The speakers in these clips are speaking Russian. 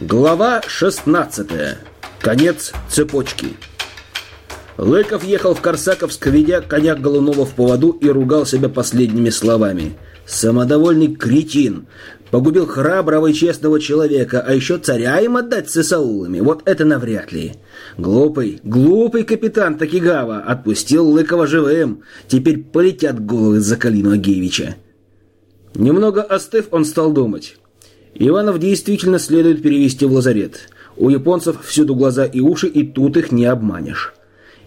Глава 16. Конец цепочки. Лыков ехал в Корсаковск, ведя коня Голунова в поводу и ругал себя последними словами. Самодовольный кретин. Погубил храброго и честного человека, а еще царя им отдать с Исаулами. Вот это навряд ли. Глупый, глупый капитан Такигава отпустил Лыкова живым. Теперь полетят головы за Калину Агеевича. Немного остыв, он стал думать. Иванов действительно следует перевести в лазарет. У японцев всюду глаза и уши, и тут их не обманешь.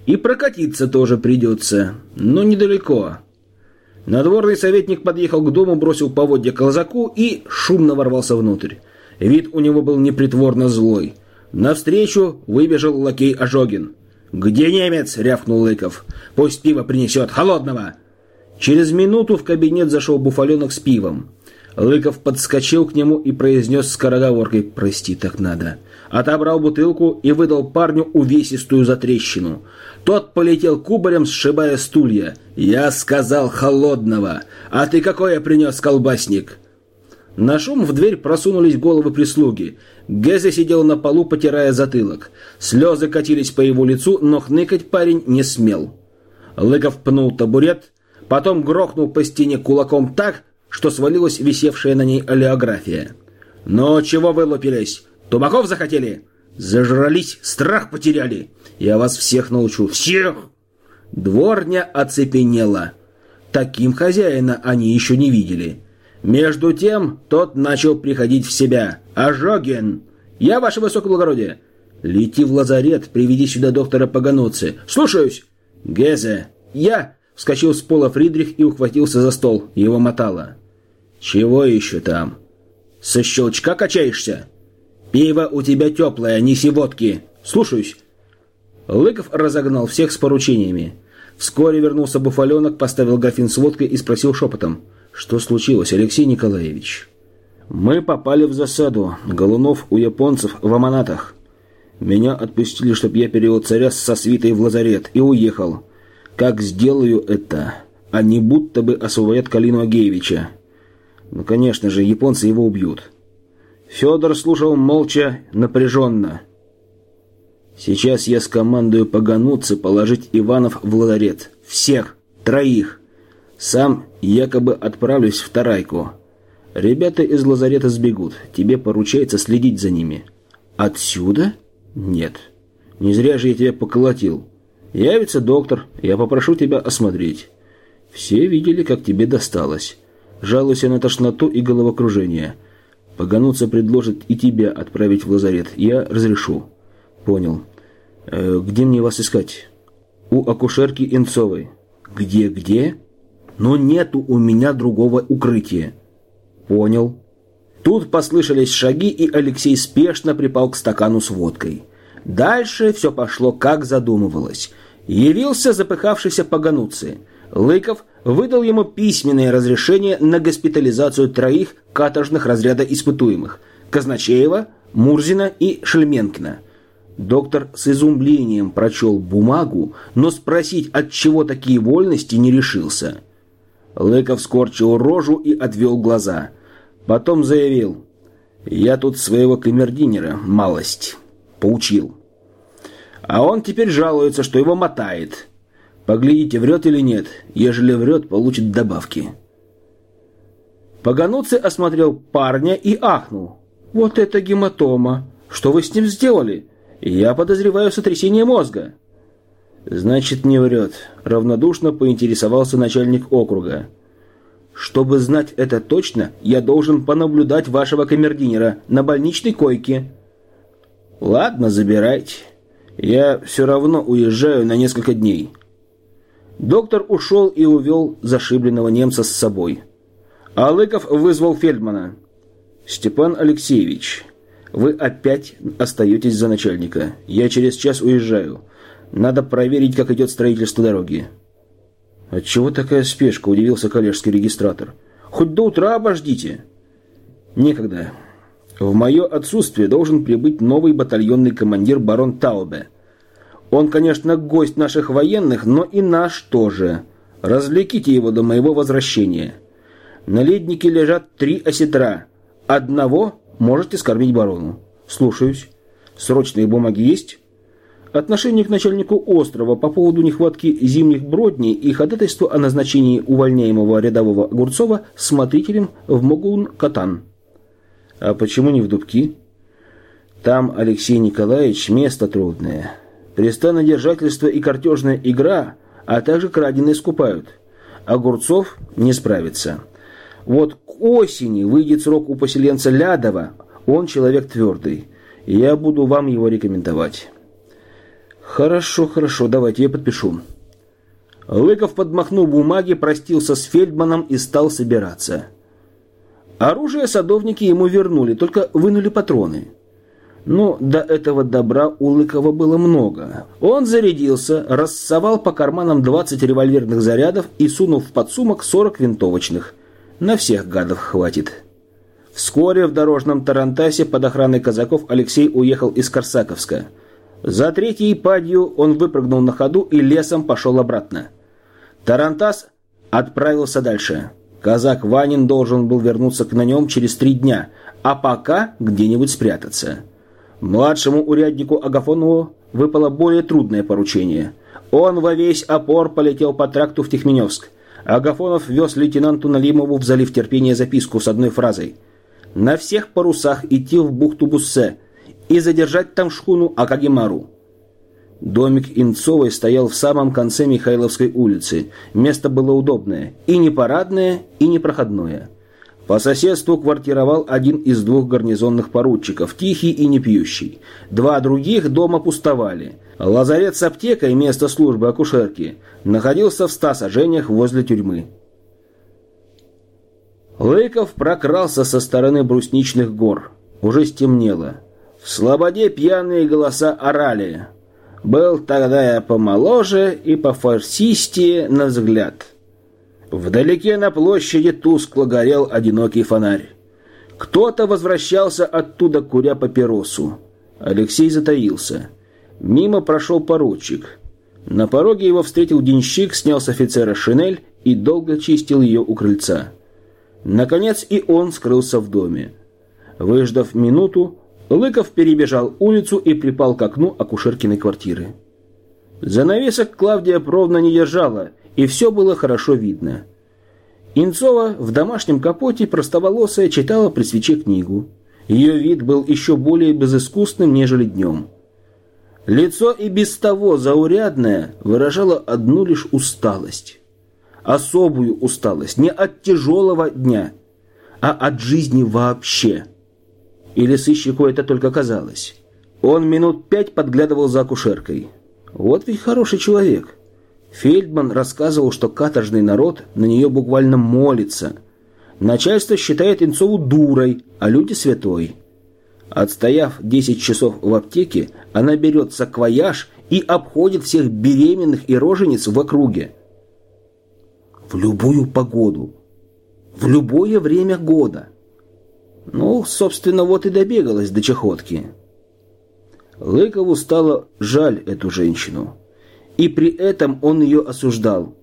И прокатиться тоже придется, но недалеко. Надворный советник подъехал к дому, бросил поводья казаку и шумно ворвался внутрь. Вид у него был непритворно злой. Навстречу выбежал лакей Ожогин. «Где немец?» — рявкнул Лыков. «Пусть пиво принесет, холодного!» Через минуту в кабинет зашел буфаленок с пивом. Лыков подскочил к нему и произнес скороговоркой «Прости, так надо». Отобрал бутылку и выдал парню увесистую затрещину. Тот полетел кубарем, сшибая стулья. «Я сказал холодного! А ты какое принес, колбасник?» На шум в дверь просунулись головы прислуги. Гезе сидел на полу, потирая затылок. Слезы катились по его лицу, но хныкать парень не смел. Лыков пнул табурет, потом грохнул по стене кулаком так, что свалилась висевшая на ней олеография. «Но чего вы лопились? Тумаков захотели? Зажрались, страх потеряли. Я вас всех научу. Всех!» Дворня оцепенела. Таким хозяина они еще не видели. Между тем тот начал приходить в себя. «Ожогин! Я, ваше высокоблагородие!» «Лети в лазарет, приведи сюда доктора Пагануци. Слушаюсь!» «Гезе!» «Я!» Вскочил с пола Фридрих и ухватился за стол. Его мотало. «Чего еще там? Со щелчка качаешься? Пиво у тебя теплое, неси водки. Слушаюсь». Лыков разогнал всех с поручениями. Вскоре вернулся Буфаленок, поставил графин с водкой и спросил шепотом. «Что случилось, Алексей Николаевич?» «Мы попали в засаду. Голунов у японцев в Аманатах. Меня отпустили, чтоб я перевел царя со свитой в лазарет и уехал. Как сделаю это? Они будто бы освободят Калину Агеевича. Ну, конечно же, японцы его убьют. Федор слушал молча, напряженно. Сейчас я скомандую погонуться положить Иванов в лазарет. Всех. Троих. Сам якобы отправлюсь в Тарайку. Ребята из лазарета сбегут. Тебе поручается следить за ними. Отсюда? Нет. Не зря же я тебя поколотил. Явится доктор, я попрошу тебя осмотреть. Все видели, как тебе досталось жалуйся на тошноту и головокружение. Погонуться предложит и тебя отправить в лазарет. Я разрешу. Понял. Э, где мне вас искать? У акушерки Инцовой. Где-где? Но нету у меня другого укрытия. Понял. Тут послышались шаги, и Алексей спешно припал к стакану с водкой. Дальше все пошло, как задумывалось. Явился запыхавшийся Пагануци. Лыков выдал ему письменное разрешение на госпитализацию троих каторжных разряда испытуемых – Казначеева, Мурзина и Шельменкина. Доктор с изумлением прочел бумагу, но спросить, от чего такие вольности, не решился. Лыков скорчил рожу и отвел глаза. Потом заявил, «Я тут своего камердинера малость поучил. А он теперь жалуется, что его мотает». Поглядите, врет или нет. Ежели врет, получит добавки. Пагануци осмотрел парня и ахнул. «Вот это гематома! Что вы с ним сделали? Я подозреваю сотрясение мозга». «Значит, не врет», — равнодушно поинтересовался начальник округа. «Чтобы знать это точно, я должен понаблюдать вашего камердинера на больничной койке». «Ладно, забирайте. Я все равно уезжаю на несколько дней». Доктор ушел и увел зашибленного немца с собой. А Лыков вызвал Фельдмана. «Степан Алексеевич, вы опять остаетесь за начальника. Я через час уезжаю. Надо проверить, как идет строительство дороги». «Отчего такая спешка?» – удивился коллежский регистратор. «Хоть до утра обождите». «Некогда. В мое отсутствие должен прибыть новый батальонный командир барон Таубе». Он, конечно, гость наших военных, но и наш тоже. Развлеките его до моего возвращения. На леднике лежат три осетра. Одного можете скормить барону. Слушаюсь. Срочные бумаги есть? Отношение к начальнику острова по поводу нехватки зимних бродней и ходатайство о назначении увольняемого рядового Огурцова смотрителем в Могун-Катан. А почему не в Дубки? Там, Алексей Николаевич, место трудное. Пристанодержательство и картежная игра, а также краденые скупают. Огурцов не справится. Вот к осени выйдет срок у поселенца Лядова, он человек твердый. Я буду вам его рекомендовать. Хорошо, хорошо, давайте я подпишу. Лыков подмахнул бумаги, простился с Фельдманом и стал собираться. Оружие садовники ему вернули, только вынули патроны. Но до этого добра у Лыкова было много. Он зарядился, рассовал по карманам 20 револьверных зарядов и сунул в подсумок 40 винтовочных. На всех гадов хватит. Вскоре в дорожном тарантасе под охраной казаков Алексей уехал из Корсаковска. За третьей падью он выпрыгнул на ходу и лесом пошел обратно. Тарантас отправился дальше. Казак Ванин должен был вернуться к на нем через три дня, а пока где-нибудь спрятаться. Младшему уряднику Агафонову выпало более трудное поручение. Он во весь опор полетел по тракту в Техменевск. Агафонов вез лейтенанту Налимову в залив терпения записку с одной фразой – на всех парусах идти в бухту Буссе и задержать там шхуну Акагимару. Домик Инцовой стоял в самом конце Михайловской улицы. Место было удобное. И не парадное, и не проходное. По соседству квартировал один из двух гарнизонных поручиков, тихий и не пьющий. Два других дома пустовали. Лазарет с аптекой, место службы акушерки, находился в ста сажениях возле тюрьмы. Лыков прокрался со стороны брусничных гор. Уже стемнело. В слободе пьяные голоса орали. Был тогда я помоложе и пофарсистее на взгляд. Вдалеке на площади тускло горел одинокий фонарь. Кто-то возвращался оттуда, куря папиросу. Алексей затаился. Мимо прошел поручик. На пороге его встретил денщик, снял с офицера шинель и долго чистил ее у крыльца. Наконец и он скрылся в доме. Выждав минуту, Лыков перебежал улицу и припал к окну акушеркиной квартиры. Занавесок Клавдия Провна не держала, и все было хорошо видно. Инцова в домашнем капоте простоволосая читала при свече книгу. Ее вид был еще более безыскусным, нежели днем. Лицо и без того заурядное выражало одну лишь усталость особую усталость не от тяжелого дня, а от жизни вообще. Или сыщику это только казалось. Он минут пять подглядывал за акушеркой. Вот ведь хороший человек. Фельдман рассказывал, что каторжный народ на нее буквально молится. Начальство считает Инцову дурой, а люди святой. Отстояв 10 часов в аптеке, она берет саквояж и обходит всех беременных и рожениц в округе в любую погоду, в любое время года. Ну, собственно, вот и добегалась до чахотки. Лыкову стало жаль эту женщину, и при этом он ее осуждал.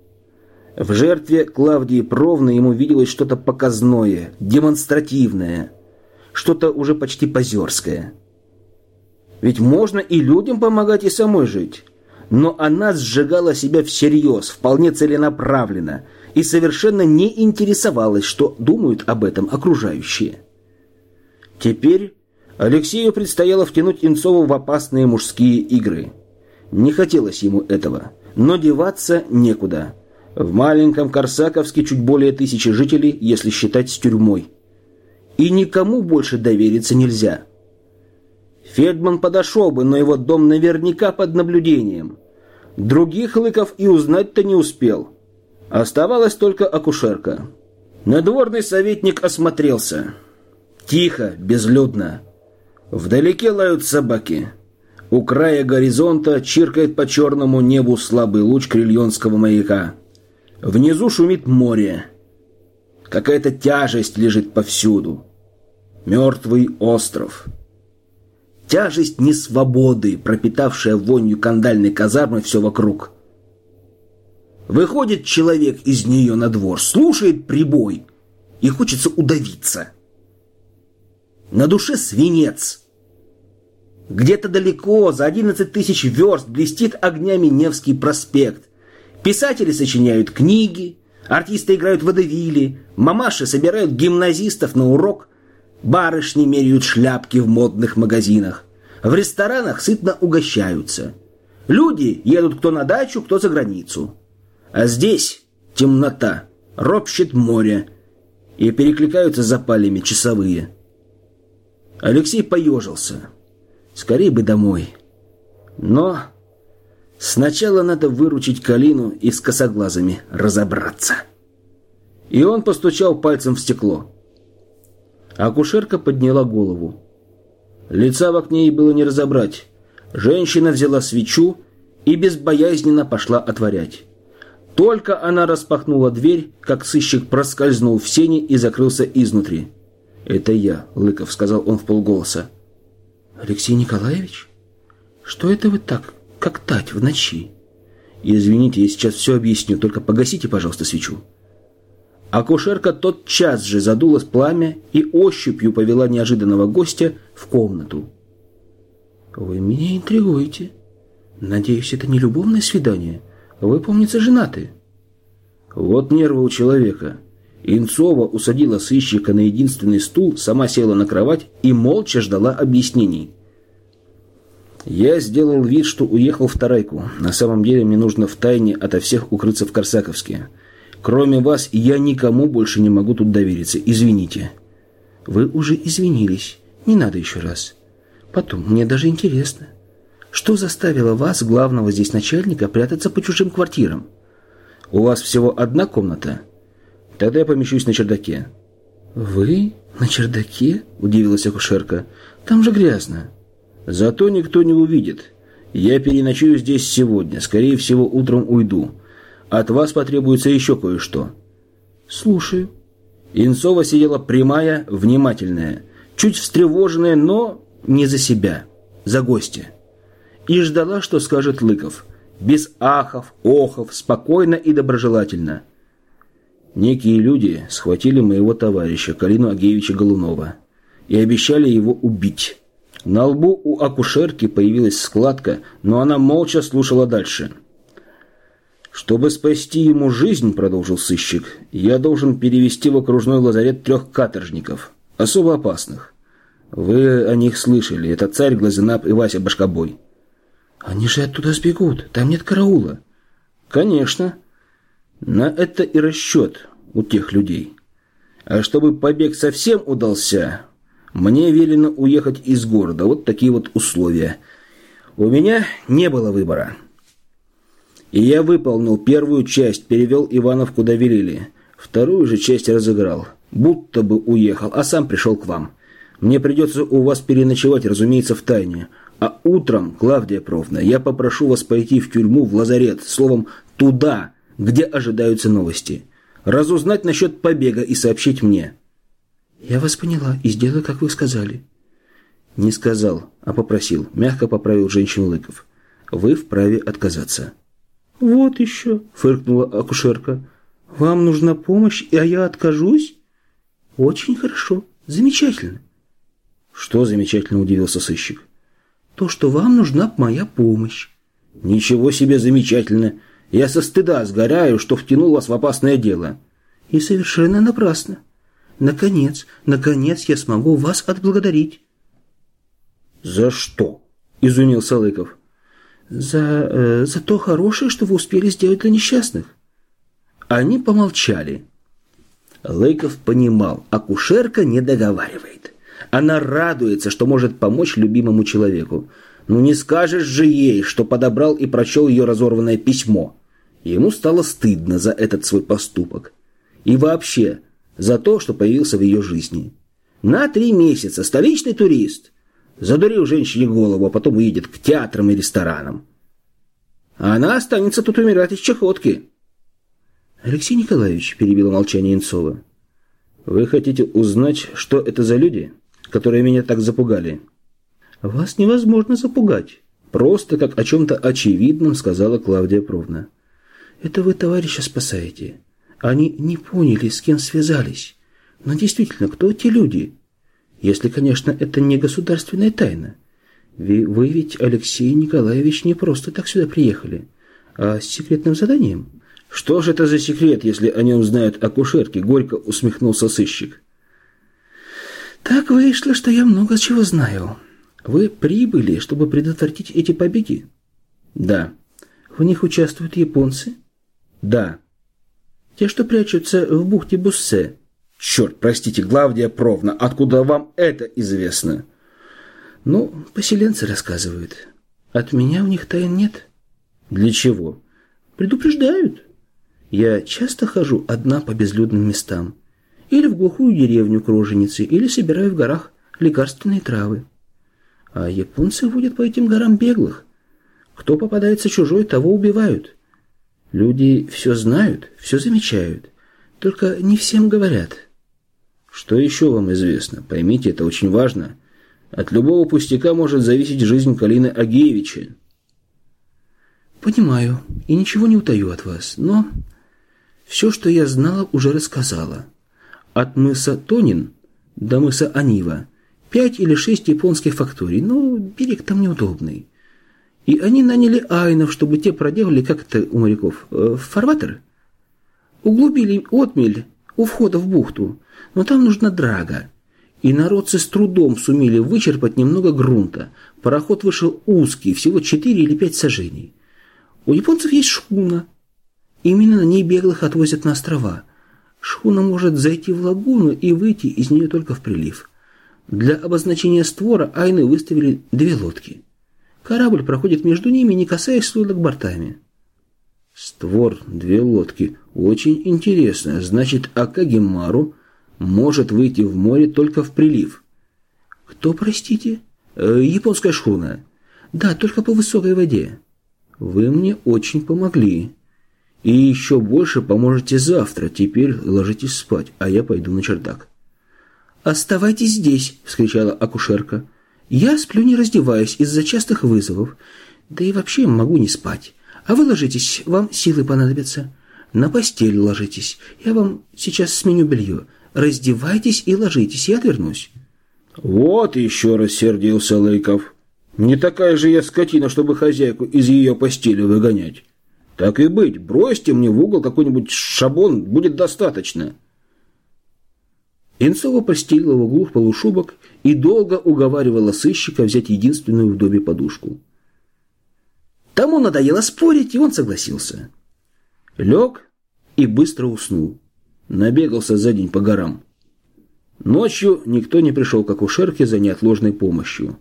В жертве Клавдии Провны ему виделось что-то показное, демонстративное, что-то уже почти позерское. Ведь можно и людям помогать, и самой жить. Но она сжигала себя всерьез, вполне целенаправленно – и совершенно не интересовалась, что думают об этом окружающие. Теперь Алексею предстояло втянуть Инцову в опасные мужские игры. Не хотелось ему этого, но деваться некуда. В маленьком Корсаковске чуть более тысячи жителей, если считать с тюрьмой. И никому больше довериться нельзя. Фельдман подошел бы, но его дом наверняка под наблюдением. Других Лыков и узнать-то не успел. Оставалась только акушерка. Надворный советник осмотрелся. Тихо, безлюдно. Вдалеке лают собаки. У края горизонта чиркает по черному небу слабый луч крильонского маяка. Внизу шумит море. Какая-то тяжесть лежит повсюду. Мертвый остров. Тяжесть несвободы, пропитавшая вонью кандальной казармы все вокруг. Выходит человек из нее на двор, слушает прибой, и хочется удавиться. На душе свинец. Где-то далеко, за 11 тысяч верст, блестит огнями Невский проспект. Писатели сочиняют книги, артисты играют водевили, мамаши собирают гимназистов на урок, барышни меряют шляпки в модных магазинах, в ресторанах сытно угощаются. Люди едут кто на дачу, кто за границу. А здесь темнота, ропщет море, и перекликаются запалями часовые. Алексей поежился. Скорее бы домой. Но сначала надо выручить Калину и с косоглазами разобраться. И он постучал пальцем в стекло. Акушерка подняла голову. Лица в окне ей было не разобрать. Женщина взяла свечу и безбоязненно пошла отворять. Только она распахнула дверь, как сыщик проскользнул в сени и закрылся изнутри. «Это я, Лыков», — сказал он в полголоса. «Алексей Николаевич? Что это вы так, как тать в ночи?» «Извините, я сейчас все объясню, только погасите, пожалуйста, свечу». Акушерка тотчас же задулась пламя и ощупью повела неожиданного гостя в комнату. «Вы меня интригуете. Надеюсь, это не любовное свидание. Вы, помнится, женаты». «Вот нервы у человека». Инцова усадила сыщика на единственный стул, сама села на кровать и молча ждала объяснений. Я сделал вид, что уехал в Тарайку. На самом деле мне нужно втайне ото всех укрыться в Корсаковске. Кроме вас, я никому больше не могу тут довериться. Извините. Вы уже извинились. Не надо еще раз. Потом, мне даже интересно. Что заставило вас, главного здесь начальника, прятаться по чужим квартирам? У вас всего одна комната? Тогда я помещусь на чердаке». «Вы? На чердаке?» – удивилась акушерка. «Там же грязно». «Зато никто не увидит. Я переночую здесь сегодня. Скорее всего, утром уйду. От вас потребуется еще кое-что». «Слушаю». Инцова сидела прямая, внимательная, чуть встревоженная, но не за себя, за гостя. И ждала, что скажет Лыков. Без ахов, охов, спокойно и доброжелательно – Некие люди схватили моего товарища Калину Агеевича Голунова и обещали его убить. На лбу у акушерки появилась складка, но она молча слушала дальше. «Чтобы спасти ему жизнь, — продолжил сыщик, — я должен перевести в окружной лазарет трех каторжников, особо опасных. Вы о них слышали. Это царь Глазенап и Вася Башкобой». «Они же оттуда сбегут. Там нет караула». «Конечно. На это и расчет у тех людей. А чтобы побег совсем удался, мне велено уехать из города. Вот такие вот условия. У меня не было выбора. И я выполнил первую часть, перевел Иванов куда велели. Вторую же часть разыграл. Будто бы уехал, а сам пришел к вам. Мне придется у вас переночевать, разумеется, в тайне. А утром, Клавдия Провна, я попрошу вас пойти в тюрьму, в лазарет, словом, туда, где ожидаются новости. Разузнать насчет побега и сообщить мне. Я вас поняла и сделаю, как вы сказали. Не сказал, а попросил. Мягко поправил женщину Лыков. Вы вправе отказаться. Вот еще, фыркнула акушерка. Вам нужна помощь, а я откажусь? Очень хорошо, замечательно. Что замечательно, удивился сыщик. То, что вам нужна моя помощь. Ничего себе замечательно. Я со стыда сгораю, что втянул вас в опасное дело. И совершенно напрасно. Наконец, наконец я смогу вас отблагодарить. За что? Изумился Лыков. За, э, за то хорошее, что вы успели сделать для несчастных. Они помолчали. Лыков понимал, акушерка не договаривает. Она радуется, что может помочь любимому человеку. Ну не скажешь же ей, что подобрал и прочел ее разорванное письмо. Ему стало стыдно за этот свой поступок. И вообще, за то, что появился в ее жизни. На три месяца столичный турист. Задурил женщине голову, а потом уедет к театрам и ресторанам. А она останется тут умирать из чехотки. Алексей Николаевич, перебил молчание Инцова, вы хотите узнать, что это за люди, которые меня так запугали? Вас невозможно запугать. Просто как о чем-то очевидном, сказала Клавдия Провна. Это вы товарища спасаете. Они не поняли, с кем связались. Но действительно, кто эти люди? Если, конечно, это не государственная тайна. Вы, ведь, Алексей Николаевич, не просто так сюда приехали, а с секретным заданием. Что же это за секрет, если о нем знают акушерки? Горько усмехнулся сыщик. Так вышло, что я много чего знаю. Вы прибыли, чтобы предотвратить эти побеги? Да. В них участвуют японцы? Да. Те, что прячутся в бухте Буссе? Черт, простите, Главдия Провна, откуда вам это известно? Ну, поселенцы рассказывают. От меня у них тайн нет. Для чего? Предупреждают. Я часто хожу одна по безлюдным местам. Или в глухую деревню к роженице, или собираю в горах лекарственные травы. А японцы водят по этим горам беглых. Кто попадается чужой, того убивают. Люди все знают, все замечают, только не всем говорят. Что еще вам известно? Поймите, это очень важно. От любого пустяка может зависеть жизнь Калины Агеевича. Понимаю, и ничего не утаю от вас, но все, что я знала, уже рассказала. От мыса Тонин до мыса Анива пять или шесть японских факторий, но берег там неудобный. И они наняли айнов, чтобы те проделали, как это у моряков, э, фарватер. Углубили отмель у входа в бухту, но там нужна драга. И народцы с трудом сумели вычерпать немного грунта. Пароход вышел узкий, всего четыре или пять сажений. У японцев есть шхуна. Именно на ней беглых отвозят на острова. Шхуна может зайти в лагуну и выйти из нее только в прилив. Для обозначения створа айны выставили две лодки. Корабль проходит между ними, не касаясь лодок бортами. Створ, две лодки. Очень интересно. Значит, Акагимару может выйти в море только в прилив. Кто, простите? Э, японская шхуна. Да, только по высокой воде. Вы мне очень помогли. И еще больше поможете завтра. Теперь ложитесь спать, а я пойду на чердак. «Оставайтесь здесь!» – вскричала акушерка. «Я сплю не раздеваясь из-за частых вызовов. Да и вообще могу не спать. А вы ложитесь, вам силы понадобятся. На постель ложитесь. Я вам сейчас сменю белье. Раздевайтесь и ложитесь, я отвернусь». «Вот еще рассердился Лейков. Не такая же я скотина, чтобы хозяйку из ее постели выгонять. Так и быть, бросьте мне в угол какой-нибудь шабон, будет достаточно». Инцова постелила в углу полушубок и долго уговаривала сыщика взять единственную в доме подушку. Тому надоело спорить, и он согласился. Лег и быстро уснул. Набегался за день по горам. Ночью никто не пришел к акушерке за неотложной помощью.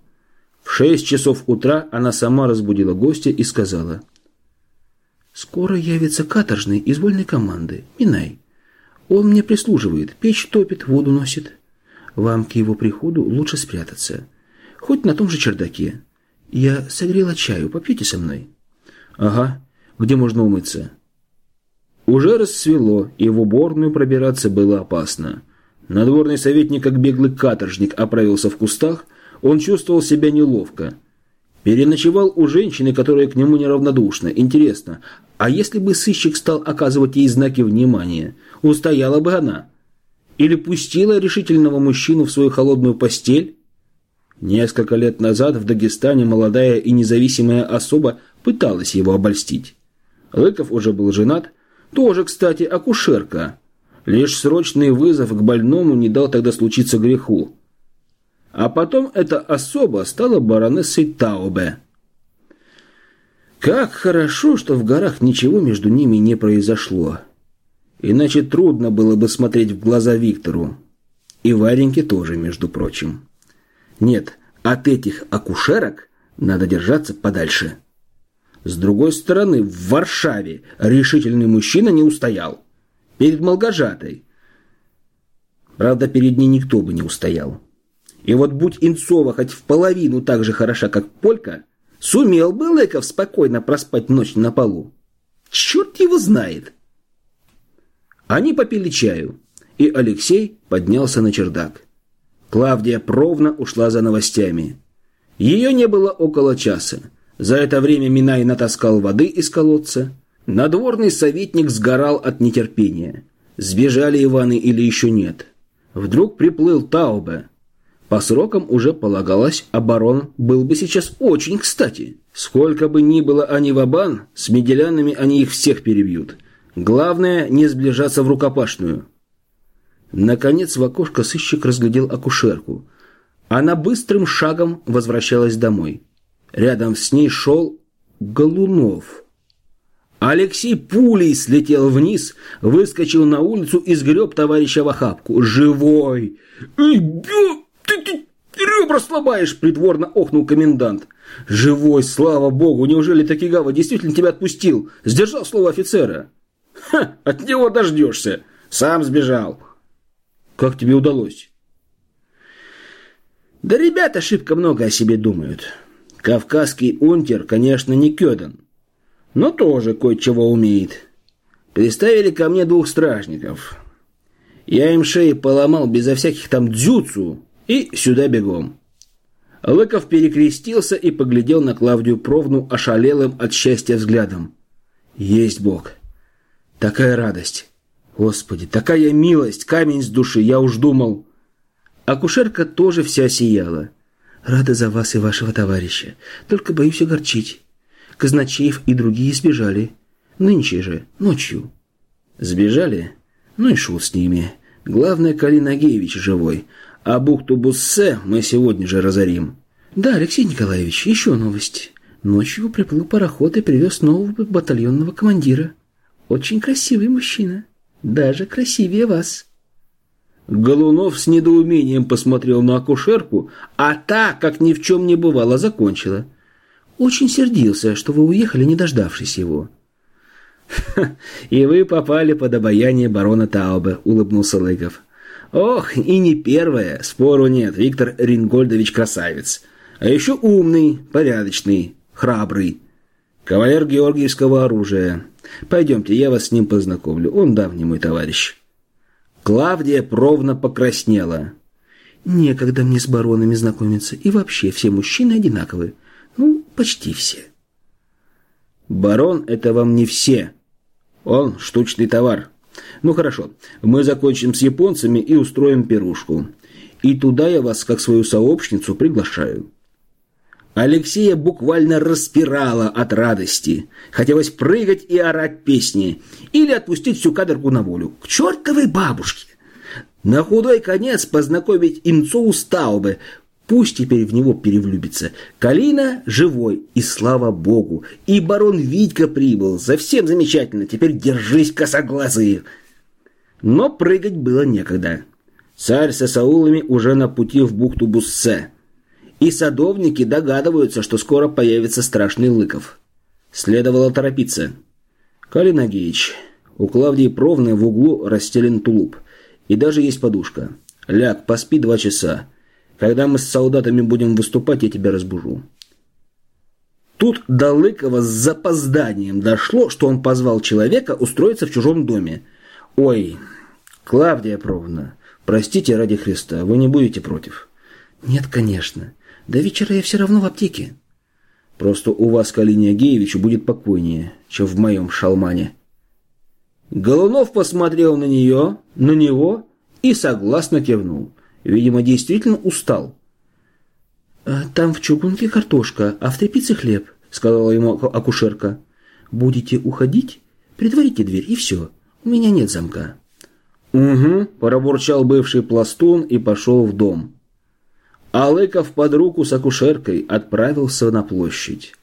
В шесть часов утра она сама разбудила гостя и сказала. «Скоро явится каторжный из вольной команды. Минай. Он мне прислуживает, печь топит, воду носит. Вам к его приходу лучше спрятаться. Хоть на том же чердаке. Я согрела чаю, попьете со мной?» «Ага. Где можно умыться?» Уже рассвело, и в уборную пробираться было опасно. Надворный советник, как беглый каторжник, оправился в кустах, он чувствовал себя неловко. Переночевал у женщины, которая к нему неравнодушна. Интересно, а если бы сыщик стал оказывать ей знаки внимания, устояла бы она? Или пустила решительного мужчину в свою холодную постель? Несколько лет назад в Дагестане молодая и независимая особа пыталась его обольстить. Лыков уже был женат, тоже, кстати, акушерка. Лишь срочный вызов к больному не дал тогда случиться греху. А потом эта особа стала баронессой Таубе. Как хорошо, что в горах ничего между ними не произошло. Иначе трудно было бы смотреть в глаза Виктору. И Вареньке тоже, между прочим. Нет, от этих акушерок надо держаться подальше. С другой стороны, в Варшаве решительный мужчина не устоял. Перед Молгожатой. Правда, перед ней никто бы не устоял. И вот будь Инцова хоть в половину так же хороша, как Полька, сумел бы Лыков спокойно проспать ночь на полу. Черт его знает. Они попили чаю, и Алексей поднялся на чердак. Клавдия Провна ушла за новостями. Ее не было около часа. За это время Минай натаскал воды из колодца. Надворный советник сгорал от нетерпения. Сбежали Иваны или еще нет? Вдруг приплыл Таубе. По срокам уже полагалось, барон был бы сейчас очень кстати. Сколько бы ни было они в Абан, с меделянами они их всех перебьют. Главное, не сближаться в рукопашную. Наконец в окошко сыщик разглядел акушерку. Она быстрым шагом возвращалась домой. Рядом с ней шел Голунов. Алексей пулей слетел вниз, выскочил на улицу и сгреб товарища в охапку. «Живой!» «Эй, ты, ты ребра сломаешь!» – притворно охнул комендант. «Живой, слава богу! Неужели Такигава действительно тебя отпустил? Сдержал слово офицера?» «Ха! От него дождешься! Сам сбежал!» «Как тебе удалось?» «Да ребята шибко много о себе думают. Кавказский унтер, конечно, не Кёдан, но тоже кое-чего умеет. Приставили ко мне двух стражников. Я им шеи поломал безо всяких там дзюцу и сюда бегом. Лыков перекрестился и поглядел на Клавдию Провну ошалелым от счастья взглядом. Есть Бог. Такая радость. Господи, такая милость, камень с души, я уж думал. Акушерка тоже вся сияла. Рада за вас и вашего товарища. Только боюсь огорчить. Казначеев и другие сбежали. Нынче же, ночью. Сбежали? Ну и шел с ними. Главное, Калин Агеевич живой. А бухту Буссе мы сегодня же разорим. Да, Алексей Николаевич, еще новость. Ночью приплыл пароход и привез нового батальонного командира. Очень красивый мужчина. Даже красивее вас. Голунов с недоумением посмотрел на акушерку, а та, как ни в чем не бывало, закончила. «Очень сердился, что вы уехали, не дождавшись его». «И вы попали под обаяние барона Таубе», — улыбнулся Лыков. «Ох, и не первое, спору нет, Виктор Рингольдович красавец. А еще умный, порядочный, храбрый. Кавалер Георгиевского оружия. Пойдемте, я вас с ним познакомлю, он давний мой товарищ». Клавдия провно покраснела. «Некогда мне с баронами знакомиться, и вообще все мужчины одинаковые. Ну, почти все». «Барон — это вам не все. Он — штучный товар. Ну хорошо, мы закончим с японцами и устроим пирушку. И туда я вас, как свою сообщницу, приглашаю». Алексея буквально распирала от радости. Хотелось прыгать и орать песни. Или отпустить всю кадрку на волю. К чертовой бабушке! На худой конец познакомить Инцоу с Таубе. Пусть теперь в него перевлюбится. Калина живой, и слава богу. И барон Витька прибыл. Совсем замечательно. Теперь держись, косоглазые. Но прыгать было некогда. Царь со Саулами уже на пути в бухту Буссе. И садовники догадываются, что скоро появится страшный Лыков. Следовало торопиться. Калин Агеич, у Клавдии Провны в углу расстелен тулуп. И даже есть подушка. Ляг, поспи два часа. Когда мы с солдатами будем выступать, я тебя разбужу. Тут до Лыкова с запозданием дошло, что он позвал человека устроиться в чужом доме. «Ой, Клавдия Провна, простите ради Христа, вы не будете против?» «Нет, конечно. До вечера я все равно в аптеке. Просто у вас, Калине Агеевичу, будет покойнее, чем в моем шалмане. Голунов посмотрел на нее, на него и согласно кивнул. Видимо, действительно устал. «А «Там в чугунке картошка, а в тряпице хлеб», — сказала ему акушерка. «Будете уходить? Притворите дверь, и все. У меня нет замка». «Угу», — пробурчал бывший пластун и пошел в дом. Алыков под руку с акушеркой отправился на площадь.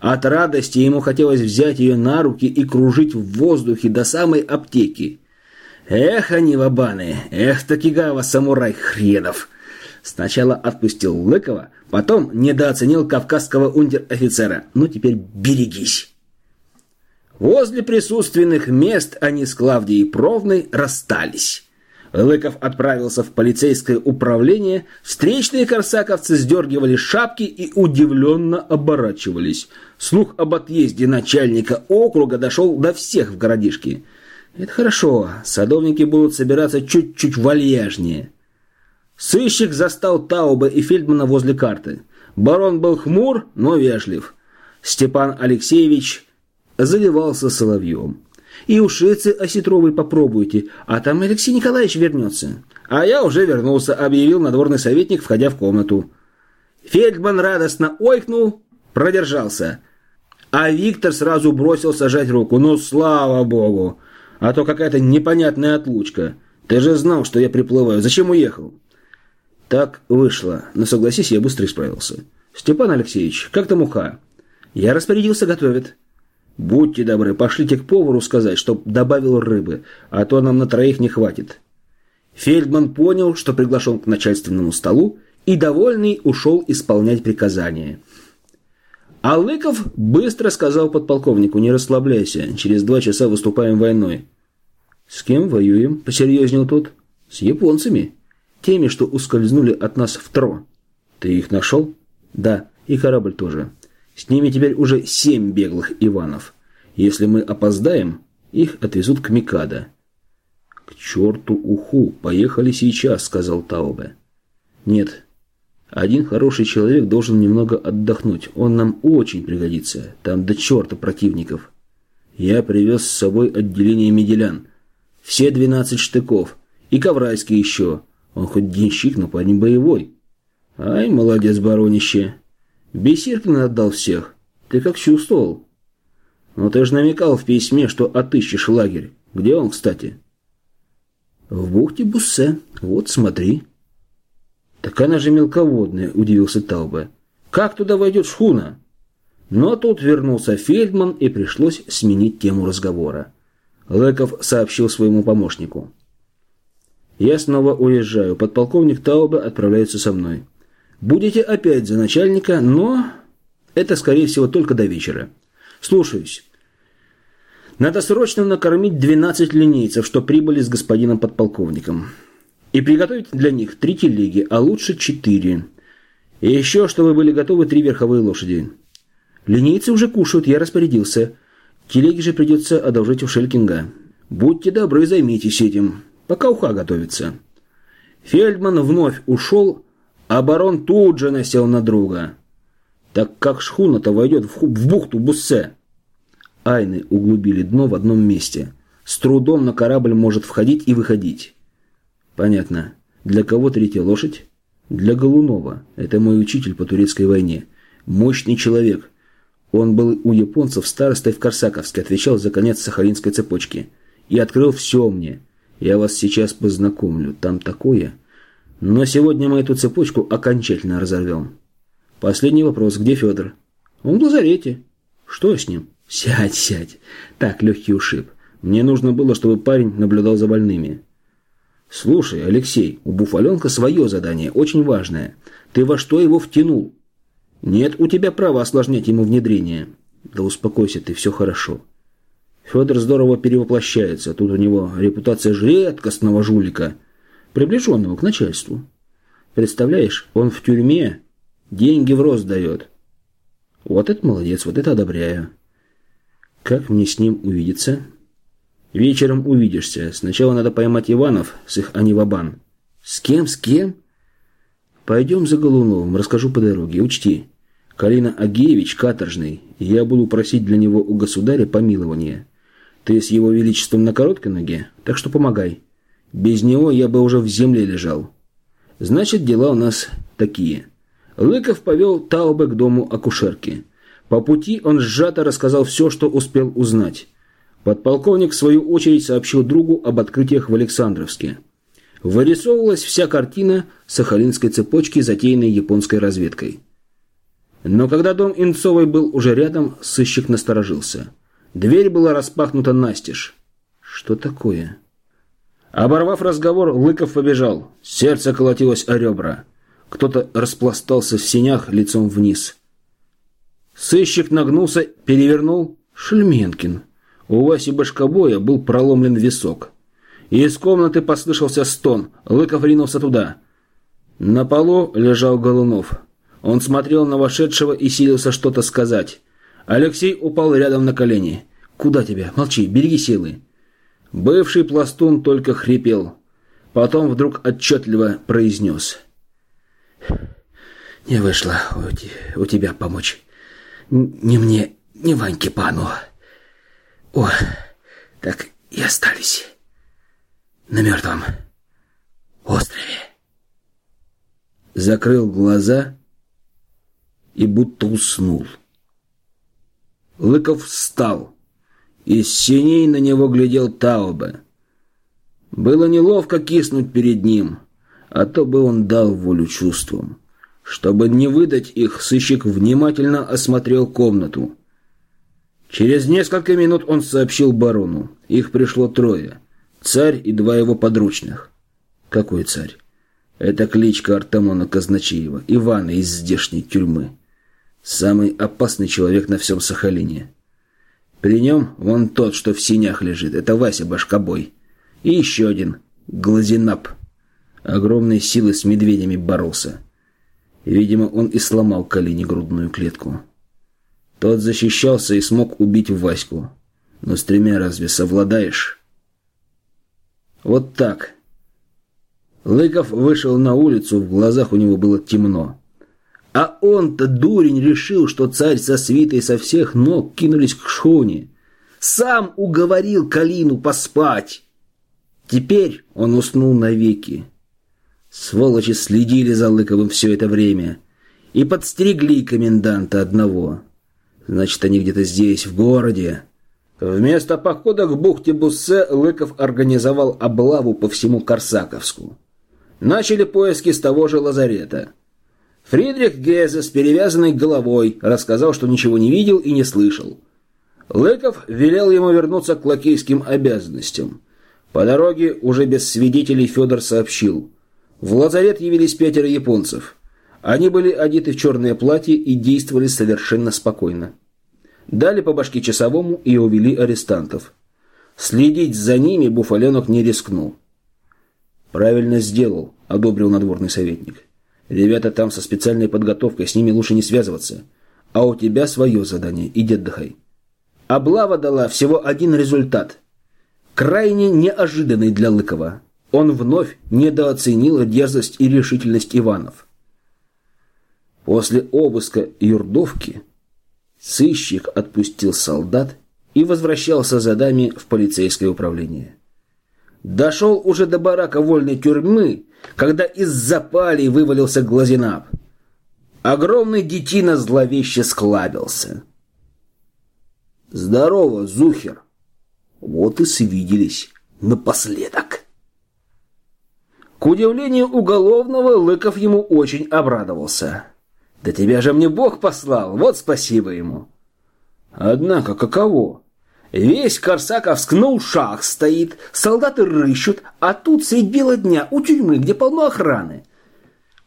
От радости ему хотелось взять ее на руки и кружить в воздухе до самой аптеки. Эх, они вабаны, эх, Такигава, самурай хренов. Сначала отпустил Лыкова, потом недооценил кавказского унтер-офицера. Ну, теперь берегись. Возле присутственных мест они с Клавдией Провной расстались. Лыков отправился в полицейское управление, встречные корсаковцы сдергивали шапки и удивленно оборачивались. Слух об отъезде начальника округа дошел до всех в городишке. Это хорошо, садовники будут собираться чуть-чуть вальяжнее. Сыщик застал Тауба и Фельдмана возле карты. Барон был хмур, но вежлив. Степан Алексеевич заливался соловьем. И ушицы осетровой попробуйте, а там Алексей Николаевич вернется. А я уже вернулся, объявил надворный советник, входя в комнату. Фельдман радостно ойкнул, продержался. А Виктор сразу бросил сажать руку. Ну, слава богу! А то какая-то непонятная отлучка. Ты же знал, что я приплываю. Зачем уехал? Так вышло. Но согласись, я быстро исправился. Степан Алексеевич, как там уха? Я распорядился, готовит. Будьте добры, пошлите к повару сказать, чтоб добавил рыбы, а то нам на троих не хватит. Фельдман понял, что приглашен к начальственному столу, и, довольный, ушел исполнять приказания. А Лыков быстро сказал подполковнику, не расслабляйся, через два часа выступаем войной. «С кем воюем?» – посерьезнел тот. «С японцами. Теми, что ускользнули от нас в Тро. Ты их нашел?» «Да, и корабль тоже. С ними теперь уже семь беглых Иванов. Если мы опоздаем, их отвезут к Микадо». «К черту уху! Поехали сейчас!» – сказал Таубе. «Нет. Один хороший человек должен немного отдохнуть. Он нам очень пригодится. Там до черта противников. Я привез с собой отделение меделян. Все двенадцать штыков. И Коврайский еще. Он хоть денщик, но парень боевой. Ай, молодец, баронище. Бесиркин отдал всех. Ты как чувствовал? Но ты же намекал в письме, что отыщешь лагерь. Где он, кстати? В бухте Буссе. Вот, смотри. Так она же мелководная, удивился Таубе. Как туда войдет шхуна? Но тут вернулся Фельдман, и пришлось сменить тему разговора. Леков сообщил своему помощнику. «Я снова уезжаю. Подполковник Тауба отправляется со мной. Будете опять за начальника, но это, скорее всего, только до вечера. Слушаюсь. Надо срочно накормить 12 линейцев, что прибыли с господином подполковником. И приготовить для них три телеги, а лучше четыре. И еще, чтобы были готовы три верховые лошади. Линейцы уже кушают, я распорядился. Телеги же придется одолжить у Шелькинга. Будьте добры, займитесь этим, пока уха готовится. Фельдман вновь ушел, а барон тут же насел на друга. Так как шхуна-то войдет в, в бухту Буссе? Айны углубили дно в одном месте. С трудом на корабль может входить и выходить. Понятно. Для кого третья лошадь? Для Голунова. Это мой учитель по турецкой войне. Мощный человек. Он был у японцев старостой в Корсаковске, отвечал за конец Сахалинской цепочки. И открыл все мне. Я вас сейчас познакомлю. Там такое. Но сегодня мы эту цепочку окончательно разорвем. Последний вопрос. Где Федор? Он в лазарете. Что с ним? Сядь, сядь. Так, легкий ушиб. Мне нужно было, чтобы парень наблюдал за больными. Слушай, Алексей, у Буфаленка свое задание, очень важное. Ты во что его втянул? Нет у тебя права осложнять ему внедрение. Да успокойся ты, все хорошо. Федор здорово перевоплощается. Тут у него репутация редкостного жулика, приближенного к начальству. Представляешь, он в тюрьме деньги в рост дает. Вот это молодец, вот это одобряю. Как мне с ним увидеться? Вечером увидишься. Сначала надо поймать Иванов с их Анивабан. С кем, с кем? Пойдем за Голуновым, расскажу по дороге. Учти, Калина Агеевич каторжный, я буду просить для него у государя помилования. Ты с его величеством на короткой ноге, так что помогай. Без него я бы уже в земле лежал. Значит, дела у нас такие. Лыков повел Таубе к дому акушерки. По пути он сжато рассказал все, что успел узнать. Подполковник, в свою очередь, сообщил другу об открытиях в Александровске. Вырисовывалась вся картина сахалинской цепочки, затеянной японской разведкой. Но когда дом Инцовой был уже рядом, сыщик насторожился. Дверь была распахнута настежь. Что такое? Оборвав разговор, Лыков побежал. Сердце колотилось о ребра. Кто-то распластался в синях лицом вниз. Сыщик нагнулся, перевернул. Шельменкин. У Васи Башкобоя был проломлен висок. Из комнаты послышался стон. Лыков ринулся туда. На полу лежал Голунов. Он смотрел на вошедшего и силился что-то сказать. Алексей упал рядом на колени. «Куда тебя? Молчи, береги силы». Бывший пластун только хрипел. Потом вдруг отчетливо произнес. «Не вышло у тебя помочь. Ни мне, ни Ваньке Пану. О, так и остались на мертвом острове. Закрыл глаза и будто уснул. Лыков встал. Из синей на него глядел Таубе. Было неловко киснуть перед ним, а то бы он дал волю чувствам. Чтобы не выдать их, сыщик внимательно осмотрел комнату. Через несколько минут он сообщил барону. Их пришло трое. Царь и два его подручных. Какой царь? Это кличка Артамона Казначеева, Ивана из здешней тюрьмы. Самый опасный человек на всем Сахалине. При нем вон тот, что в синях лежит. Это Вася Башкобой. И еще один. Глазинап. Огромной силы с медведями боролся. Видимо, он и сломал колени грудную клетку. Тот защищался и смог убить Ваську. Но с тремя разве совладаешь? Вот так. Лыков вышел на улицу, в глазах у него было темно. А он-то, дурень, решил, что царь со свитой со всех ног кинулись к шхуне. Сам уговорил Калину поспать. Теперь он уснул навеки. Сволочи следили за Лыковым все это время и подстерегли коменданта одного. Значит, они где-то здесь, в городе. Вместо похода к бухте Буссе Лыков организовал облаву по всему Корсаковску. Начали поиски с того же лазарета – Фридрих Гезе с перевязанной головой рассказал, что ничего не видел и не слышал. Лыков велел ему вернуться к лакейским обязанностям. По дороге, уже без свидетелей, Федор сообщил. В лазарет явились пятеро японцев. Они были одеты в черное платье и действовали совершенно спокойно. Дали по башке часовому и увели арестантов. Следить за ними Буфаленок не рискнул. «Правильно сделал», — одобрил надворный советник. Ребята там со специальной подготовкой, с ними лучше не связываться. А у тебя свое задание, иди отдыхай. Облава дала всего один результат. Крайне неожиданный для Лыкова. Он вновь недооценил дерзость и решительность Иванов. После обыска Юрдовки сыщик отпустил солдат и возвращался за дами в полицейское управление. Дошел уже до барака вольной тюрьмы, когда из запалей вывалился Глазинап. Огромный детина зловеще склабился. «Здорово, Зухер!» Вот и свиделись напоследок. К удивлению уголовного, Лыков ему очень обрадовался. «Да тебя же мне Бог послал, вот спасибо ему!» Однако каково? Весь Корсаковск на ушах стоит, солдаты рыщут, а тут средь бела дня у тюрьмы, где полно охраны.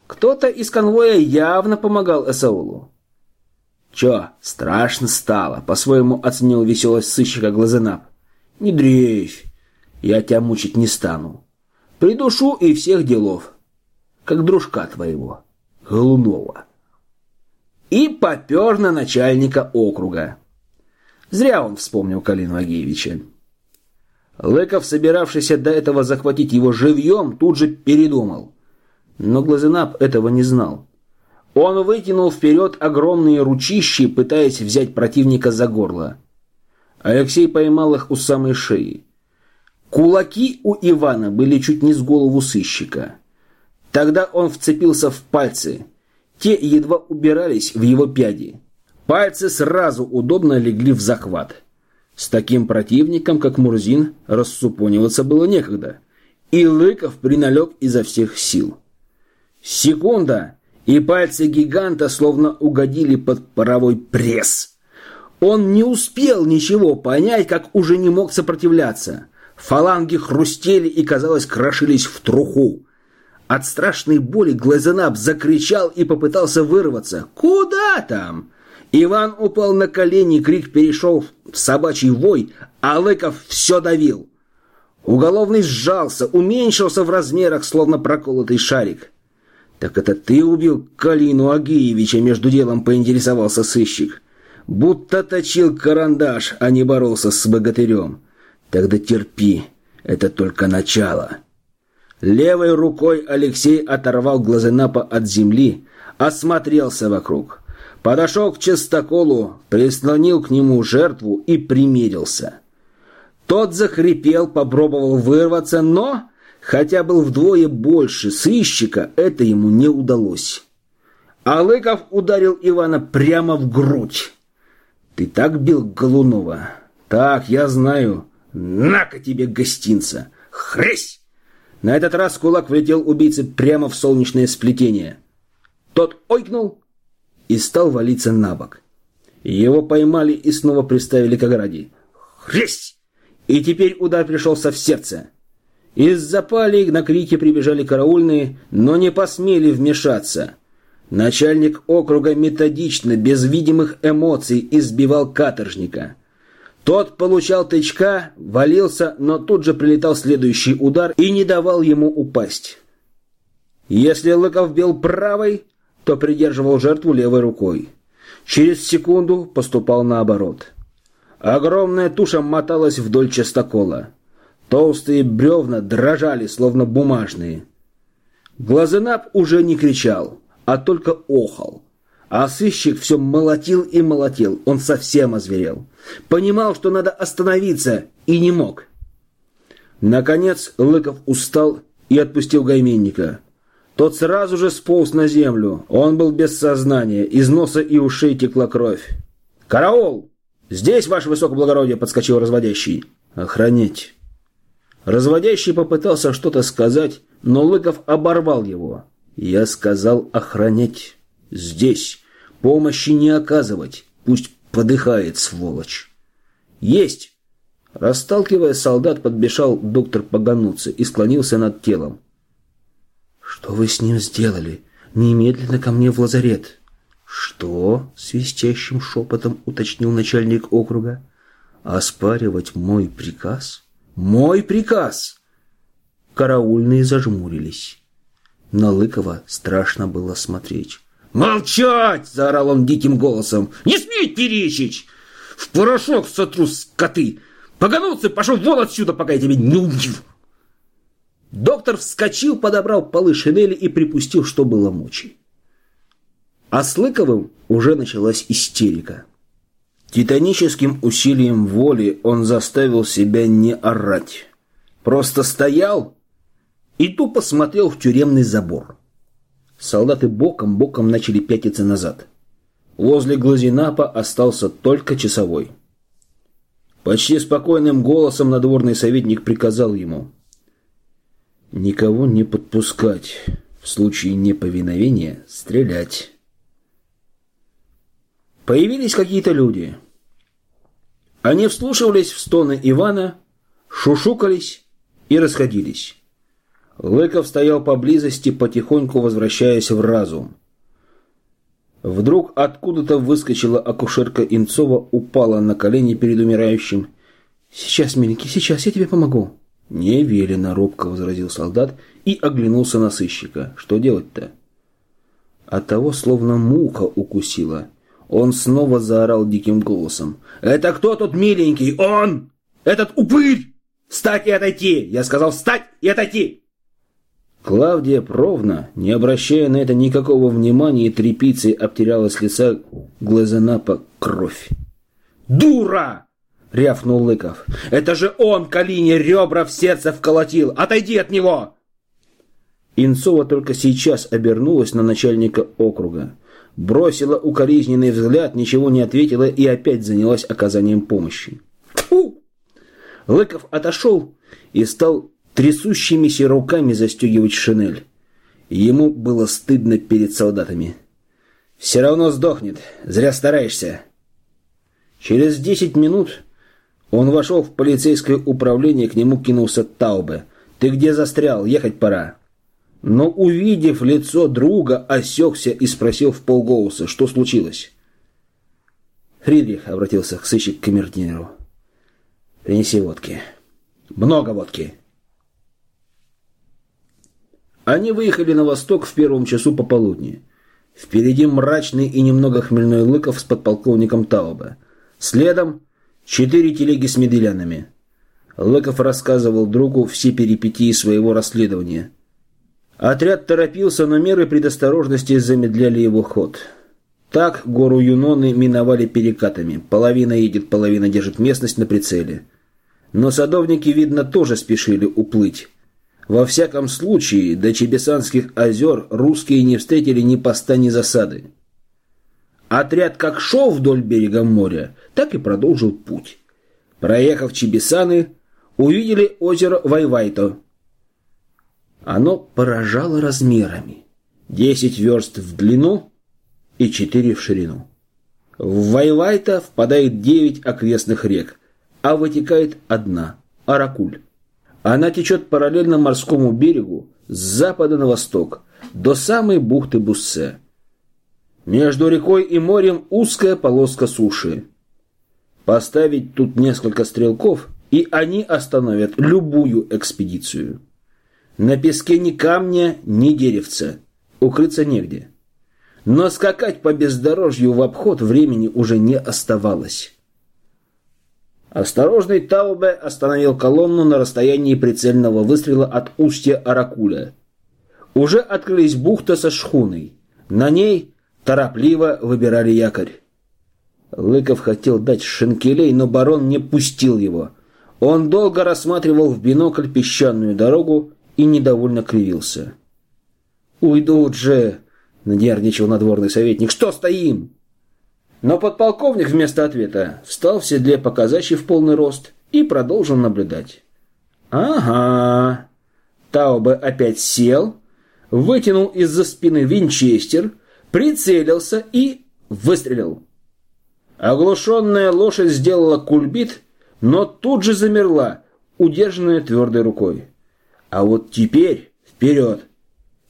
Кто-то из конвоя явно помогал Эсаулу. «Чё, страшно стало?» — по-своему оценил веселость сыщика Глазенап. «Не дрейфь, я тебя мучить не стану. Придушу и всех делов, как дружка твоего, Голунова». И попер на начальника округа. Зря он вспомнил Калину Агеевича. Лыков, собиравшийся до этого захватить его живьем, тут же передумал. Но Глазенап этого не знал. Он вытянул вперед огромные ручищи, пытаясь взять противника за горло. Алексей поймал их у самой шеи. Кулаки у Ивана были чуть не с голову сыщика. Тогда он вцепился в пальцы. Те едва убирались в его пяди. Пальцы сразу удобно легли в захват. С таким противником, как Мурзин, рассупониваться было некогда. И Лыков приналег изо всех сил. Секунда, и пальцы гиганта словно угодили под паровой пресс. Он не успел ничего понять, как уже не мог сопротивляться. Фаланги хрустели и, казалось, крошились в труху. От страшной боли Глазенап закричал и попытался вырваться. «Куда там?» Иван упал на колени, крик перешел в собачий вой, а Лыков все давил. Уголовный сжался, уменьшился в размерах, словно проколотый шарик. «Так это ты убил Калину Агеевича?» Между делом поинтересовался сыщик. «Будто точил карандаш, а не боролся с богатырем. Тогда терпи, это только начало». Левой рукой Алексей оторвал Глазенапа от земли, осмотрелся вокруг. Подошел к частоколу, прислонил к нему жертву и примерился. Тот захрипел, попробовал вырваться, но, хотя был вдвое больше сыщика, это ему не удалось. А Лыков ударил Ивана прямо в грудь. «Ты так бил Голунова?» «Так, я знаю. На-ка тебе гостинца! Хресь!» На этот раз кулак влетел убийце прямо в солнечное сплетение. Тот ойкнул и стал валиться на бок. Его поймали и снова приставили к ограде. «Хресь!» И теперь удар пришелся в сердце. Из-за пали на крики прибежали караульные, но не посмели вмешаться. Начальник округа методично, без видимых эмоций, избивал каторжника. Тот получал тычка, валился, но тут же прилетал следующий удар и не давал ему упасть. Если Лыков бил правой, то придерживал жертву левой рукой. Через секунду поступал наоборот. Огромная туша моталась вдоль частокола. Толстые бревна дрожали, словно бумажные. Глазенап уже не кричал, а только охал. А сыщик все молотил и молотил, он совсем озверел. Понимал, что надо остановиться, и не мог. Наконец Лыков устал и отпустил гайменника. Тот сразу же сполз на землю. Он был без сознания, из носа и ушей текла кровь. «Караул! Здесь, ваше высокоблагородие!» — подскочил разводящий. «Охранять!» Разводящий попытался что-то сказать, но Лыков оборвал его. «Я сказал охранять!» Здесь. Помощи не оказывать. Пусть подыхает, сволочь. Есть! Расталкивая солдат, подбежал доктор Пагануцы и склонился над телом. «Что вы с ним сделали? Немедленно ко мне в лазарет!» «Что?» — свистящим шепотом уточнил начальник округа. «Оспаривать мой приказ?» «Мой приказ!» Караульные зажмурились. На Лыкова страшно было смотреть. «Молчать!» – заорал он диким голосом. «Не смей перечить! В порошок сотру скоты! Погонуться, пошел вон отсюда, пока я тебя не убью!» Доктор вскочил, подобрал полы шинели и припустил, что было мочи. А с Лыковым уже началась истерика. Титаническим усилием воли он заставил себя не орать. Просто стоял и тупо смотрел в тюремный забор. Солдаты боком-боком начали пятиться назад. Возле Глазинапа остался только часовой. Почти спокойным голосом надворный советник приказал ему «Никого не подпускать, в случае неповиновения стрелять». Появились какие-то люди. Они вслушивались в стоны Ивана, шушукались и расходились. Лыков стоял поблизости, потихоньку возвращаясь в разум. Вдруг откуда-то выскочила акушерка Инцова, упала на колени перед умирающим. «Сейчас, миленький, сейчас, я тебе помогу». «Не велено», — робко возразил солдат и оглянулся на сыщика. «Что делать-то?» От того словно муха укусила. Он снова заорал диким голосом. «Это кто тут миленький? Он! Этот упырь! Встать и отойти! Я сказал встать и отойти!» Клавдия Провна, не обращая на это никакого внимания, тряпицей обтеряла с лица Глазенапа кровь. «Дура!» — рявкнул Лыков. «Это же он Калине ребра в сердце вколотил! Отойди от него!» Инцова только сейчас обернулась на начальника округа. Бросила укоризненный взгляд, ничего не ответила и опять занялась оказанием помощи. Фу! Лыков отошел и стал трясущимися руками застегивать шинель. Ему было стыдно перед солдатами. «Все равно сдохнет. Зря стараешься». Через десять минут он вошел в полицейское управление, к нему кинулся Таубе. «Ты где застрял? Ехать пора». Но, увидев лицо друга, осекся и спросил в полголоса, что случилось. Фридрих обратился к сыщик камердинеру. «Принеси водки». «Много водки». Они выехали на восток в первом часу пополудни. Впереди мрачный и немного хмельной Лыков с подполковником Тауба. Следом четыре телеги с меделянами. Лыков рассказывал другу все перипетии своего расследования. Отряд торопился, но меры предосторожности замедляли его ход. Так гору Юноны миновали перекатами. Половина едет, половина держит местность на прицеле. Но садовники, видно, тоже спешили уплыть. Во всяком случае, до Чебесанских озер русские не встретили ни поста, ни засады. Отряд как шел вдоль берега моря, так и продолжил путь. Проехав Чебесаны, увидели озеро Вайвайто. Оно поражало размерами. Десять верст в длину и четыре в ширину. В Вайвайто впадает девять окрестных рек, а вытекает одна – Аракуль. Она течет параллельно морскому берегу с запада на восток до самой бухты Буссе. Между рекой и морем узкая полоска суши. Поставить тут несколько стрелков, и они остановят любую экспедицию. На песке ни камня, ни деревца. Укрыться негде. Но скакать по бездорожью в обход времени уже не оставалось. Осторожный Таубе остановил колонну на расстоянии прицельного выстрела от устья Аракуля. Уже открылись бухта со шхуной. На ней торопливо выбирали якорь. Лыков хотел дать шинкелей, но барон не пустил его. Он долго рассматривал в бинокль песчаную дорогу и недовольно кривился. «Уйдут же!» — нервничал надворный советник. «Что стоим?» Но подполковник вместо ответа встал в седле по в полный рост и продолжил наблюдать. «Ага». Таубе опять сел, вытянул из-за спины винчестер, прицелился и выстрелил. Оглушенная лошадь сделала кульбит, но тут же замерла, удержанная твердой рукой. А вот теперь вперед!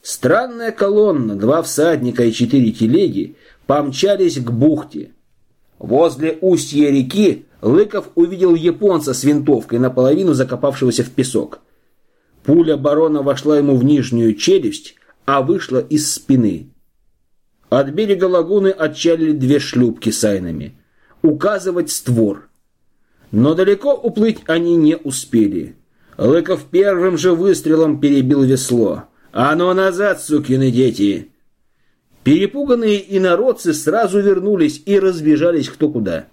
Странная колонна, два всадника и четыре телеги помчались к бухте. Возле устья реки Лыков увидел японца с винтовкой, наполовину закопавшегося в песок. Пуля барона вошла ему в нижнюю челюсть, а вышла из спины. От берега лагуны отчалили две шлюпки с айнами. Указывать створ. Но далеко уплыть они не успели. Лыков первым же выстрелом перебил весло. «А ну назад, сукины дети!» Перепуганные инородцы сразу вернулись и разбежались кто куда.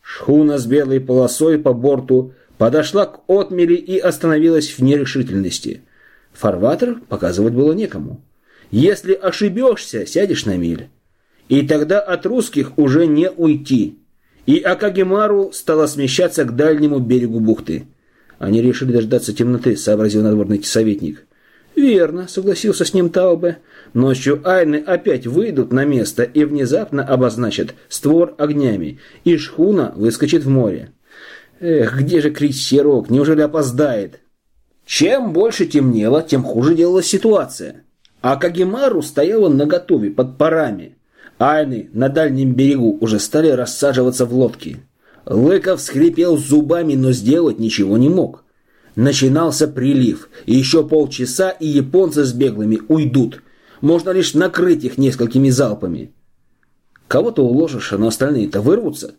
Шхуна с белой полосой по борту подошла к отмели и остановилась в нерешительности. Фарватер показывать было некому. Если ошибешься, сядешь на миль. И тогда от русских уже не уйти. И Акагемару стала смещаться к дальнему берегу бухты. Они решили дождаться темноты, сообразил надворный советник. «Верно», — согласился с ним Таубе. «Ночью айны опять выйдут на место и внезапно обозначат створ огнями, и шхуна выскочит в море». «Эх, где же крейсерок? Неужели опоздает?» Чем больше темнело, тем хуже делалась ситуация. А Кагемару стояла наготове под парами. Айны на дальнем берегу уже стали рассаживаться в лодки. Лыков скрипел зубами, но сделать ничего не мог. Начинался прилив. И еще полчаса, и японцы с беглыми уйдут. Можно лишь накрыть их несколькими залпами. Кого-то уложишь, а на остальные-то вырвутся.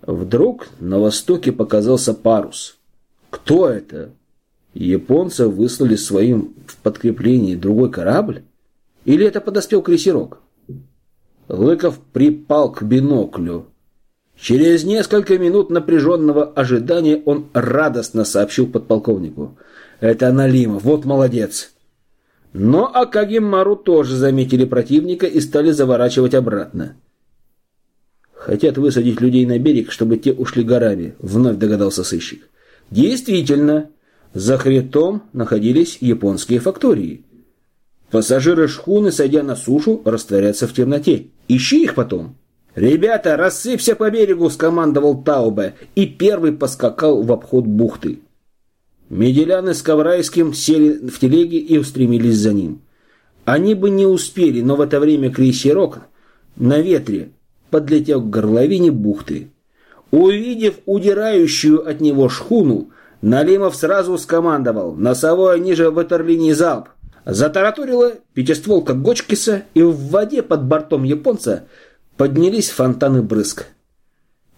Вдруг на востоке показался парус. Кто это? Японцы выслали своим в подкреплении другой корабль? Или это подоспел крейсерок? Лыков припал к биноклю. Через несколько минут напряженного ожидания он радостно сообщил подполковнику. «Это Налимов, вот молодец!» Но Акагимару тоже заметили противника и стали заворачивать обратно. «Хотят высадить людей на берег, чтобы те ушли горами», — вновь догадался сыщик. «Действительно, за хребтом находились японские фактории. Пассажиры шхуны, сойдя на сушу, растворятся в темноте. Ищи их потом». «Ребята, рассыпься по берегу!» – скомандовал Таубе и первый поскакал в обход бухты. Меделяны с Коврайским сели в телеги и устремились за ним. Они бы не успели, но в это время крейсерок на ветре подлетел к горловине бухты. Увидев удирающую от него шхуну, Налимов сразу скомандовал «Носовой ниже ватерлинии залп!» Затараторила пятистволка Гочкиса, и в воде под бортом японца – Поднялись фонтаны брызг.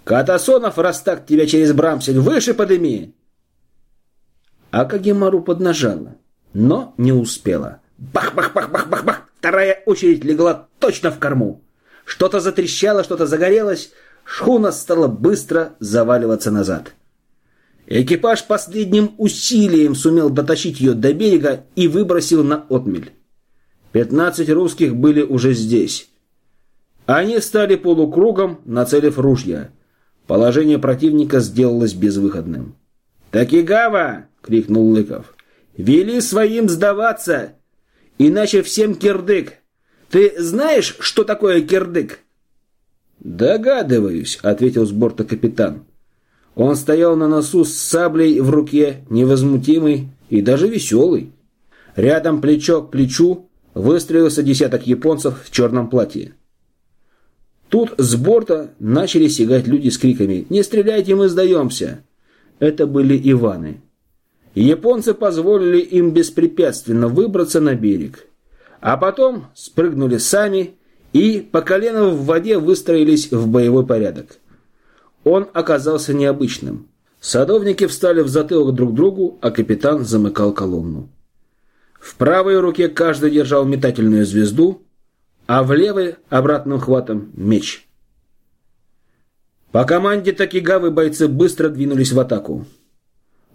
«Катасонов, раз так тебя через брамсель, выше подыми!» А Кагемару поднажала, но не успела. Бах-бах-бах-бах-бах-бах! Вторая очередь легла точно в корму. Что-то затрещало, что-то загорелось. Шхуна стала быстро заваливаться назад. Экипаж последним усилием сумел дотащить ее до берега и выбросил на отмель. Пятнадцать русских были уже здесь. Они стали полукругом, нацелив ружья. Положение противника сделалось безвыходным. «Такигава!» — крикнул Лыков. «Вели своим сдаваться, иначе всем кирдык. Ты знаешь, что такое кирдык?» «Догадываюсь», — ответил с борта капитан. Он стоял на носу с саблей в руке, невозмутимый и даже веселый. Рядом плечо к плечу выстроился десяток японцев в черном платье. Тут с борта начали сигать люди с криками «Не стреляйте, мы сдаемся!». Это были Иваны. Японцы позволили им беспрепятственно выбраться на берег. А потом спрыгнули сами и по колено в воде выстроились в боевой порядок. Он оказался необычным. Садовники встали в затылок друг другу, а капитан замыкал колонну. В правой руке каждый держал метательную звезду, а в левой обратным хватом меч. По команде Такигавы бойцы быстро двинулись в атаку.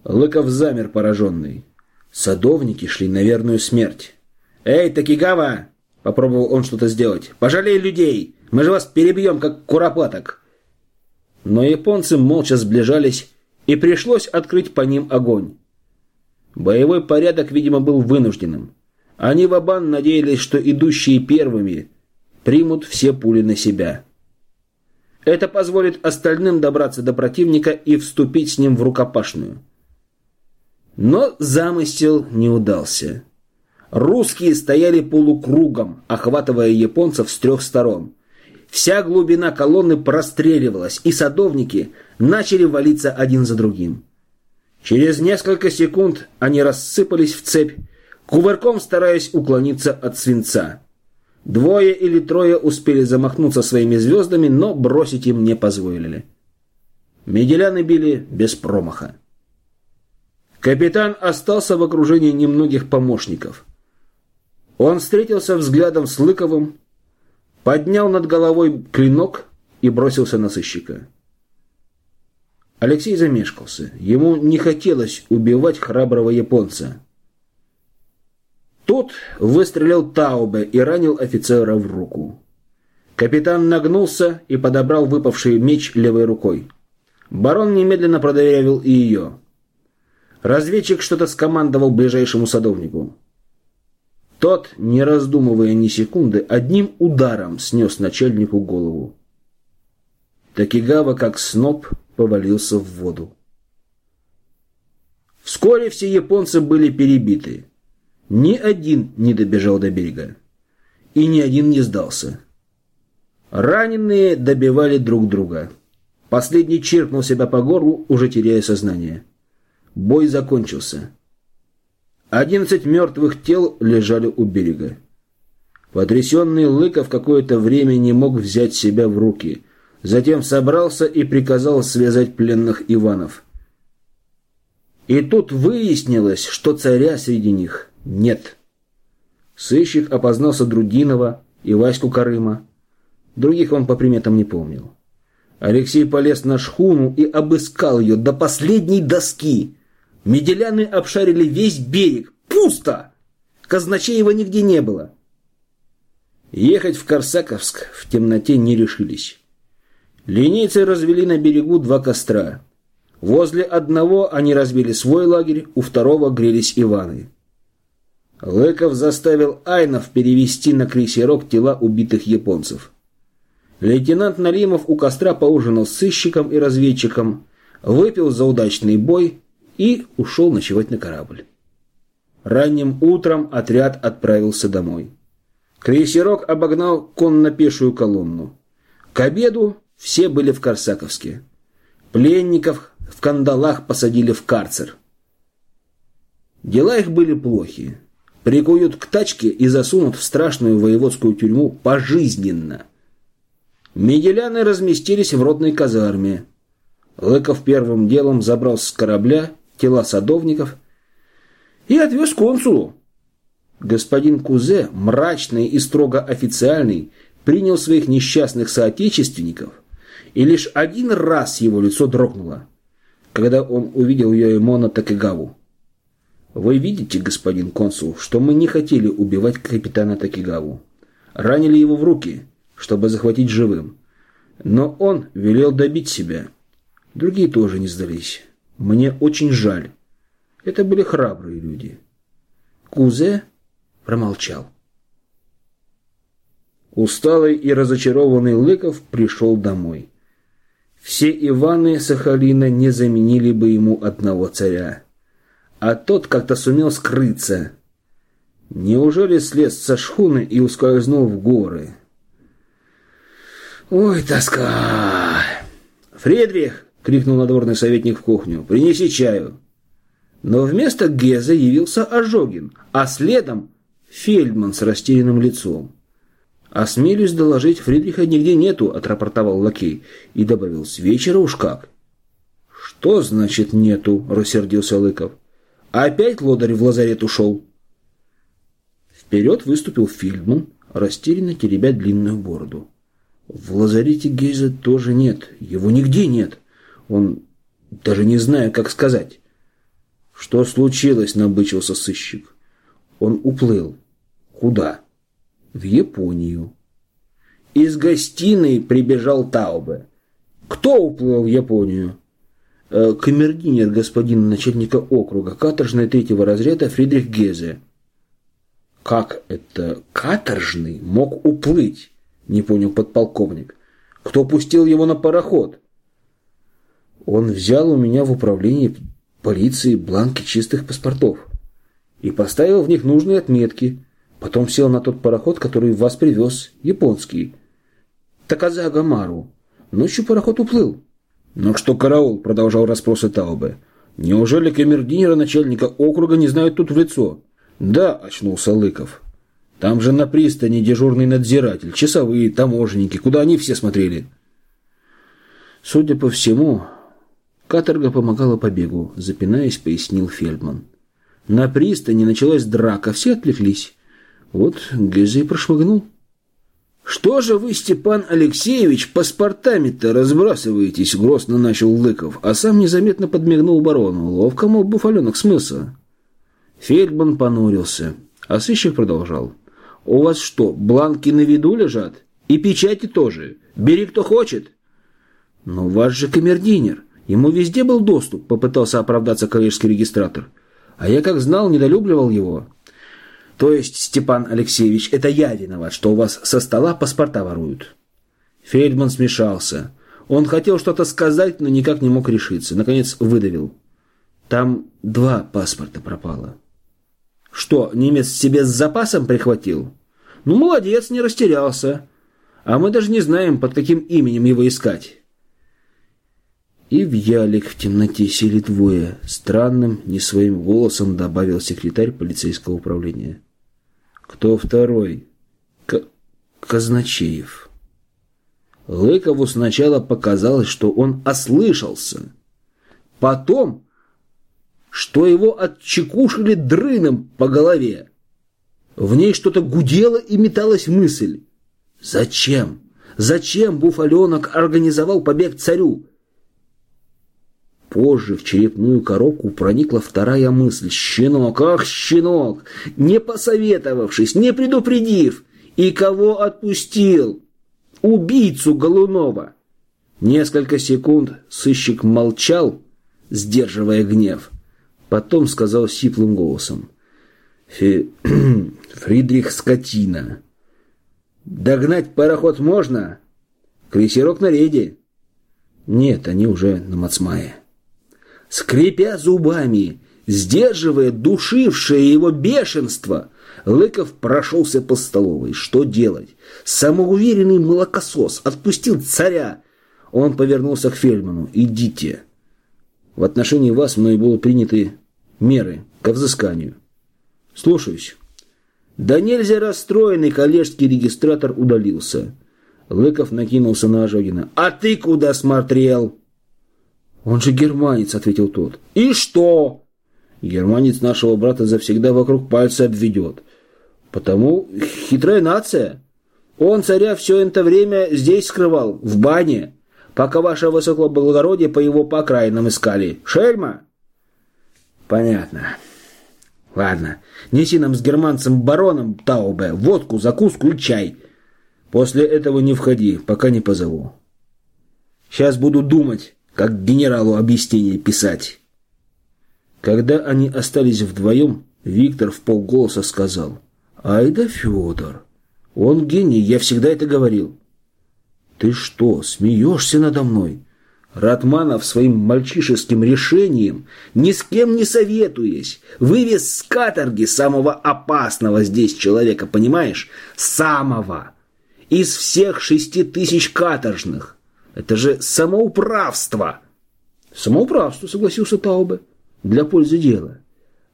Лыков замер пораженный. Садовники шли на верную смерть. «Эй, Такигава!» — попробовал он что-то сделать. «Пожалей людей! Мы же вас перебьем, как куропаток!» Но японцы молча сближались, и пришлось открыть по ним огонь. Боевой порядок, видимо, был вынужденным. Они в Абан надеялись, что идущие первыми примут все пули на себя. Это позволит остальным добраться до противника и вступить с ним в рукопашную. Но замысел не удался. Русские стояли полукругом, охватывая японцев с трех сторон. Вся глубина колонны простреливалась, и садовники начали валиться один за другим. Через несколько секунд они рассыпались в цепь, кувырком стараясь уклониться от свинца. Двое или трое успели замахнуться своими звездами, но бросить им не позволили. Меделяны били без промаха. Капитан остался в окружении немногих помощников. Он встретился взглядом с Лыковым, поднял над головой клинок и бросился на сыщика. Алексей замешкался. Ему не хотелось убивать храброго японца. Тот выстрелил Таубе и ранил офицера в руку. Капитан нагнулся и подобрал выпавший меч левой рукой. Барон немедленно продырявил и ее. Разведчик что-то скомандовал ближайшему садовнику. Тот, не раздумывая ни секунды, одним ударом снес начальнику голову. Такигава, как сноп, повалился в воду. Вскоре все японцы были перебиты. Ни один не добежал до берега. И ни один не сдался. Раненые добивали друг друга. Последний черкнул себя по горлу, уже теряя сознание. Бой закончился. Одиннадцать мертвых тел лежали у берега. Потрясенный Лыков какое-то время не мог взять себя в руки. Затем собрался и приказал связать пленных Иванов. И тут выяснилось, что царя среди них нет. Сыщик опознался Друдинова и Ваську Карыма. Других он по приметам не помнил. Алексей полез на шхуну и обыскал ее до последней доски. Меделяны обшарили весь берег. Пусто! Казначеева нигде не было. Ехать в Корсаковск в темноте не решились. Линейцы развели на берегу два костра. Возле одного они разбили свой лагерь, у второго грелись Иваны. Лыков заставил Айнов перевести на крейсерок тела убитых японцев. Лейтенант Налимов у костра поужинал с сыщиком и разведчиком, выпил за удачный бой и ушел ночевать на корабль. Ранним утром отряд отправился домой. Крейсерок обогнал конно-пешую колонну. К обеду все были в Корсаковске. Пленников в кандалах посадили в карцер. Дела их были плохи. Прикуют к тачке и засунут в страшную воеводскую тюрьму пожизненно. Меделяны разместились в родной казарме. Лыков первым делом забрал с корабля тела садовников и отвез консулу. Господин Кузе, мрачный и строго официальный, принял своих несчастных соотечественников, и лишь один раз его лицо дрогнуло. когда он увидел Йоэмона Такигаву. «Вы видите, господин консул, что мы не хотели убивать капитана Такигаву. Ранили его в руки, чтобы захватить живым. Но он велел добить себя. Другие тоже не сдались. Мне очень жаль. Это были храбрые люди». Кузе промолчал. Усталый и разочарованный Лыков пришел домой. Все Иваны Сахалина не заменили бы ему одного царя. А тот как-то сумел скрыться. Неужели слез со шхуны и ускользнул в горы? Ой, тоска! «Фридрих!» — крикнул надворный советник в кухню. «Принеси чаю!» Но вместо Геза явился Ожогин, а следом Фельдман с растерянным лицом. «Осмелюсь доложить, Фридриха нигде нету», — отрапортовал лакей и добавил, «с вечера уж как». «Что значит нету?» — рассердился Лыков. «Опять лодырь в лазарет ушел». Вперед выступил Фельдман, растерянно теребя длинную бороду. «В лазарете Гейза тоже нет, его нигде нет. Он... даже не знаю, как сказать». «Что случилось?» — набычился сыщик. «Он уплыл». «Куда?» в Японию. Из гостиной прибежал Таубе. Кто уплыл в Японию? Э, камердинер господина начальника округа, каторжный третьего разряда Фридрих Гезе. Как это каторжный мог уплыть? Не понял подполковник. Кто пустил его на пароход? Он взял у меня в управлении полиции бланки чистых паспортов и поставил в них нужные отметки – Потом сел на тот пароход, который вас привез, японский. Таказага Мару. Ночью пароход уплыл. «Ну что, караул?» — продолжал расспросы Таубе. «Неужели камердинера начальника округа не знают тут в лицо?» «Да», — очнулся Лыков. «Там же на пристани дежурный надзиратель, часовые, таможенники. Куда они все смотрели?» Судя по всему, каторга помогала побегу, запинаясь, пояснил Фельдман. На пристани началась драка, все отвлеклись. Вот Гезе и прошмыгнул. «Что же вы, Степан Алексеевич, паспортами-то разбрасываетесь?» — грозно начал Лыков, а сам незаметно подмигнул барону. Ловко, мол, буфаленок смылся. Фельдман понурился, а сыщик продолжал. «У вас что, бланки на виду лежат? И печати тоже? Бери, кто хочет!» «Но ваш же камердинер. Ему везде был доступ», — попытался оправдаться коллежский регистратор. «А я, как знал, недолюбливал его». То есть, Степан Алексеевич, это я виноват, что у вас со стола паспорта воруют. Фельдман смешался. Он хотел что-то сказать, но никак не мог решиться. Наконец выдавил. Там два паспорта пропало. Что, немец себе с запасом прихватил? Ну, молодец, не растерялся. А мы даже не знаем, под каким именем его искать. И в ялик в темноте сели двое. Странным, не своим голосом добавил секретарь полицейского управления. Кто второй? К... Казначеев. Лыкову сначала показалось, что он ослышался. Потом, что его отчекушили дрыном по голове. В ней что-то гудело и металась мысль. Зачем? Зачем Буфаленок организовал побег царю? Позже в черепную коробку проникла вторая мысль. Щенок, ах, щенок! Не посоветовавшись, не предупредив. И кого отпустил? Убийцу Голунова. Несколько секунд сыщик молчал, сдерживая гнев. Потом сказал сиплым голосом. «Фридрих скотина. Догнать пароход можно? Крейсерок на рейде?» «Нет, они уже на Мацмае» скрипя зубами, сдерживая душившее его бешенство, Лыков прошелся по столовой. Что делать? Самоуверенный молокосос отпустил царя. Он повернулся к Фельдману. «Идите. В отношении вас мной будут приняты меры к взысканию». «Слушаюсь». Да нельзя расстроенный коллежский регистратор удалился. Лыков накинулся на Ожогина. «А ты куда смотрел?» «Он же германец», — ответил тот. «И что?» «Германец нашего брата завсегда вокруг пальца обведет. Потому хитрая нация. Он царя все это время здесь скрывал, в бане. пока ваше высокоблагородие по его по окраинам искали. Шельма?» «Понятно. Ладно, неси нам с германцем бароном Таубе водку, закуску и чай. После этого не входи, пока не позову. Сейчас буду думать, как генералу объяснение писать». Когда они остались вдвоем, Виктор в полголоса сказал, «Ай да Федор, он гений, я всегда это говорил». «Ты что, смеешься надо мной?» Ратманов своим мальчишеским решением, ни с кем не советуясь, вывез с каторги самого опасного здесь человека, понимаешь? Самого! Из всех шести тысяч каторжных. Это же самоуправство! Самоуправство, согласился Таубе, для пользы дела.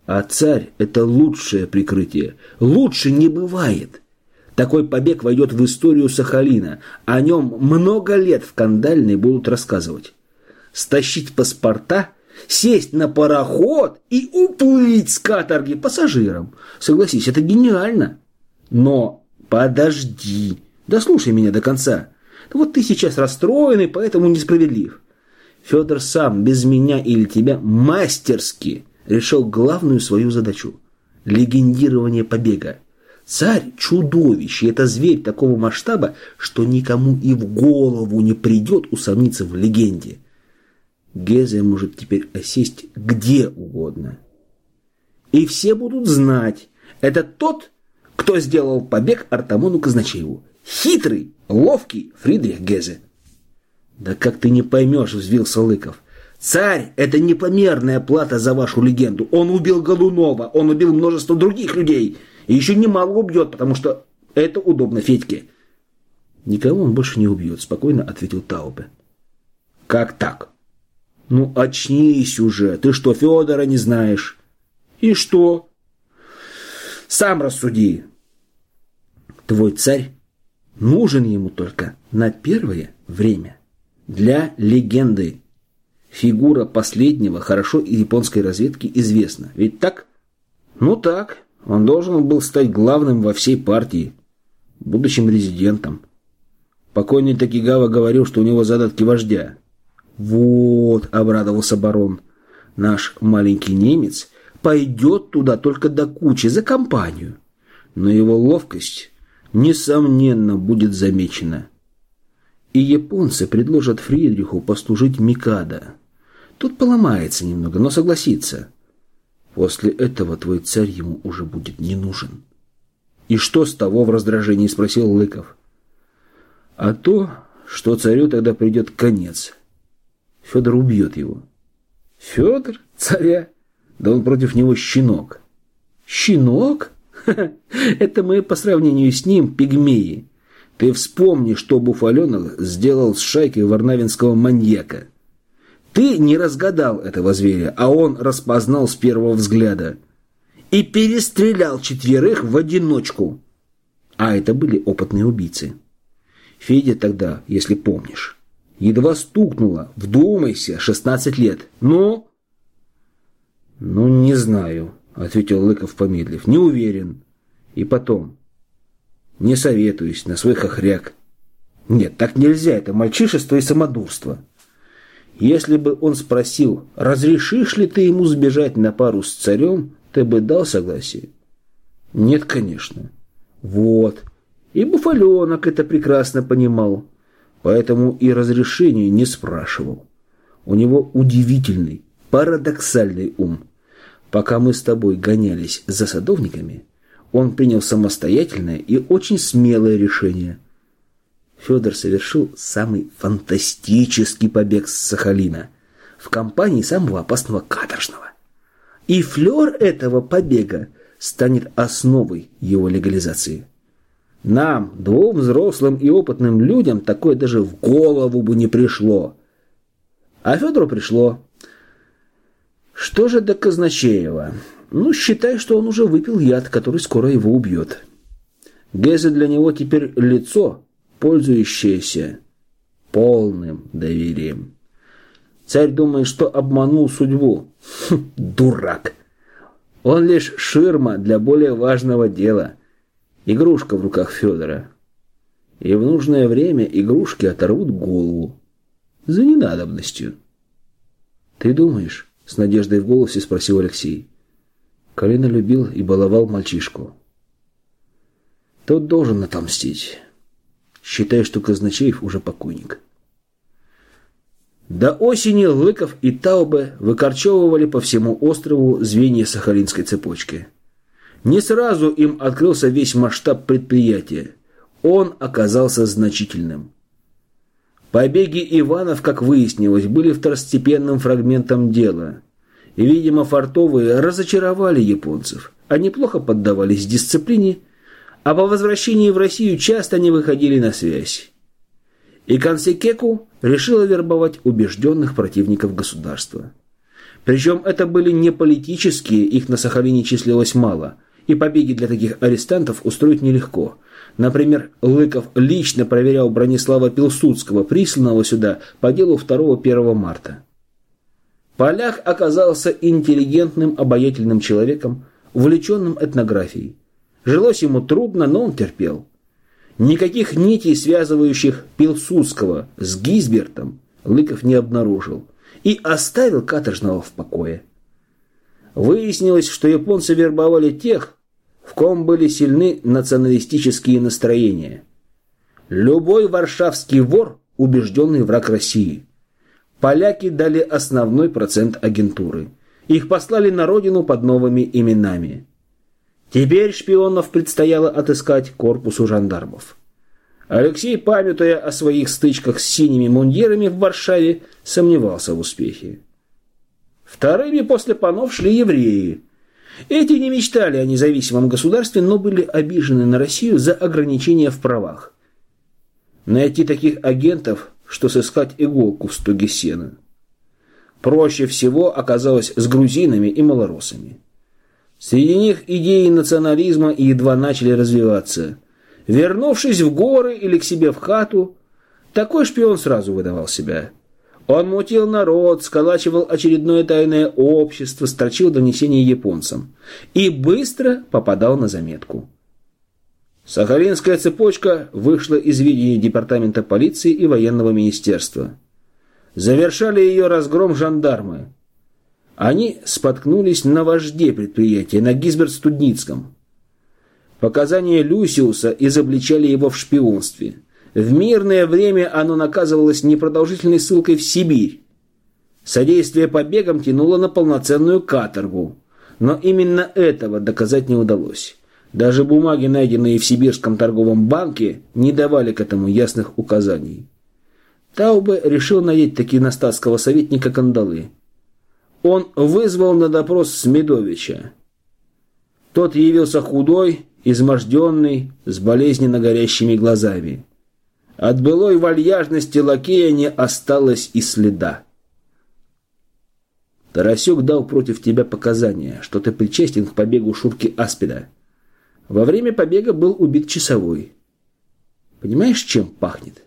А царь – это лучшее прикрытие. Лучше не бывает. Такой побег войдет в историю Сахалина. О нем много лет в Кандальной будут рассказывать. Стащить паспорта, сесть на пароход и уплыть с каторги пассажирам. Согласись, это гениально. Но подожди, дослушай меня до конца. Вот ты сейчас расстроенный, поэтому несправедлив. Федор сам, без меня или тебя, мастерски решил главную свою задачу – легендирование побега. Царь – чудовище, это зверь такого масштаба, что никому и в голову не придет усомниться в легенде. Гезе может теперь осесть где угодно. И все будут знать, это тот, кто сделал побег Артамону Казначееву. Хитрый, ловкий Фридрих Гезе. Да как ты не поймешь, взвился Лыков. Царь – это непомерная плата за вашу легенду. Он убил Голунова, он убил множество других людей – и еще немало убьет, потому что это удобно Федьке. Никого он больше не убьет, спокойно ответил Таубе. Как так? Ну, очнись уже. Ты что, Федора не знаешь? И что? Сам рассуди. Твой царь нужен ему только на первое время. Для легенды. Фигура последнего хорошо и японской разведки известна. Ведь так? Ну так. Он должен был стать главным во всей партии, будущим резидентом. Покойный Такигава говорил, что у него задатки вождя. «Вот», — обрадовался барон, — «наш маленький немец пойдет туда только до кучи, за компанию. Но его ловкость, несомненно, будет замечена. И японцы предложат Фридриху послужить Микадо. Тут поломается немного, но согласится». После этого твой царь ему уже будет не нужен. И что с того в раздражении спросил Лыков. А то, что царю тогда придет конец. Федор убьет его. Федор? Царя? Да он против него щенок. Щенок? Это мы по сравнению с ним пигмеи. Ты вспомни, что Буфаленов сделал с шайкой варнавинского маньяка. Ты не разгадал этого зверя, а он распознал с первого взгляда. И перестрелял четверых в одиночку. А это были опытные убийцы. Федя тогда, если помнишь, едва стукнуло, вдумайся, 16 лет. Ну? Ну, не знаю, ответил Лыков, помедлив. Не уверен. И потом. Не советуюсь на свой хохряк. Нет, так нельзя, это мальчишество и самодурство. Если бы он спросил, разрешишь ли ты ему сбежать на пару с царем, ты бы дал согласие? Нет, конечно. Вот. И Буфаленок это прекрасно понимал, поэтому и разрешения не спрашивал. У него удивительный, парадоксальный ум. Пока мы с тобой гонялись за садовниками, он принял самостоятельное и очень смелое решение – Федор совершил самый фантастический побег с Сахалина в компании самого опасного каторжного. И флер этого побега станет основой его легализации. Нам, двум взрослым и опытным людям, такое даже в голову бы не пришло. А Федору пришло. Что же до Казначеева? Ну, считай, что он уже выпил яд, который скоро его убьет. Гезе для него теперь лицо, пользующаяся полным доверием. Царь думает, что обманул судьбу. Хм, дурак! Он лишь ширма для более важного дела. Игрушка в руках Федора. И в нужное время игрушки оторвут голову. За ненадобностью. «Ты думаешь?» — с надеждой в голосе спросил Алексей. Калина любил и баловал мальчишку. Тот должен отомстить. Считай, что Казначеев уже покойник. До осени Лыков и Таубе выкорчевывали по всему острову звенья Сахалинской цепочки. Не сразу им открылся весь масштаб предприятия. Он оказался значительным. Побеги Иванов, как выяснилось, были второстепенным фрагментом дела. И, видимо, фартовые разочаровали японцев. Они плохо поддавались дисциплине, а по возвращении в Россию часто не выходили на связь. И Кансикеку решила вербовать убежденных противников государства. Причем это были не политические, их на Сахалине числилось мало, и побеги для таких арестантов устроить нелегко – Например, Лыков лично проверял Бронислава Пилсудского, присланного сюда по делу 2-1 марта. Поляк оказался интеллигентным, обаятельным человеком, увлеченным этнографией. Жилось ему трудно, но он терпел. Никаких нитей, связывающих Пилсудского с Гизбертом, Лыков не обнаружил и оставил каторжного в покое. Выяснилось, что японцы вербовали тех, в ком были сильны националистические настроения. Любой варшавский вор – убежденный враг России. Поляки дали основной процент агентуры. Их послали на родину под новыми именами. Теперь шпионов предстояло отыскать корпусу жандармов. Алексей, памятуя о своих стычках с синими мундирами в Варшаве, сомневался в успехе. Вторыми после панов шли евреи – эти не мечтали о независимом государстве, но были обижены на Россию за ограничения в правах. Найти таких агентов, что сыскать иголку в стоге сена. Проще всего оказалось с грузинами и малоросами. Среди них идеи национализма едва начали развиваться. Вернувшись в горы или к себе в хату, такой шпион сразу выдавал себя. Он мутил народ, сколачивал очередное тайное общество, строчил донесения японцам и быстро попадал на заметку. Сахалинская цепочка вышла из видения Департамента полиции и военного министерства. Завершали ее разгром жандармы. Они споткнулись на вожде предприятия, на Гизберт-Студницком. Показания Люсиуса изобличали его в шпионстве – в мирное время оно наказывалось непродолжительной ссылкой в Сибирь. Содействие побегам тянуло на полноценную каторгу. Но именно этого доказать не удалось. Даже бумаги, найденные в Сибирском торговом банке, не давали к этому ясных указаний. Таубе решил надеть таки на статского советника кандалы. Он вызвал на допрос Смедовича. Тот явился худой, изможденный, с болезненно горящими глазами. От былой вальяжности лакея не осталось и следа. Тарасюк дал против тебя показания, что ты причастен к побегу Шурки Аспида. Во время побега был убит часовой. Понимаешь, чем пахнет?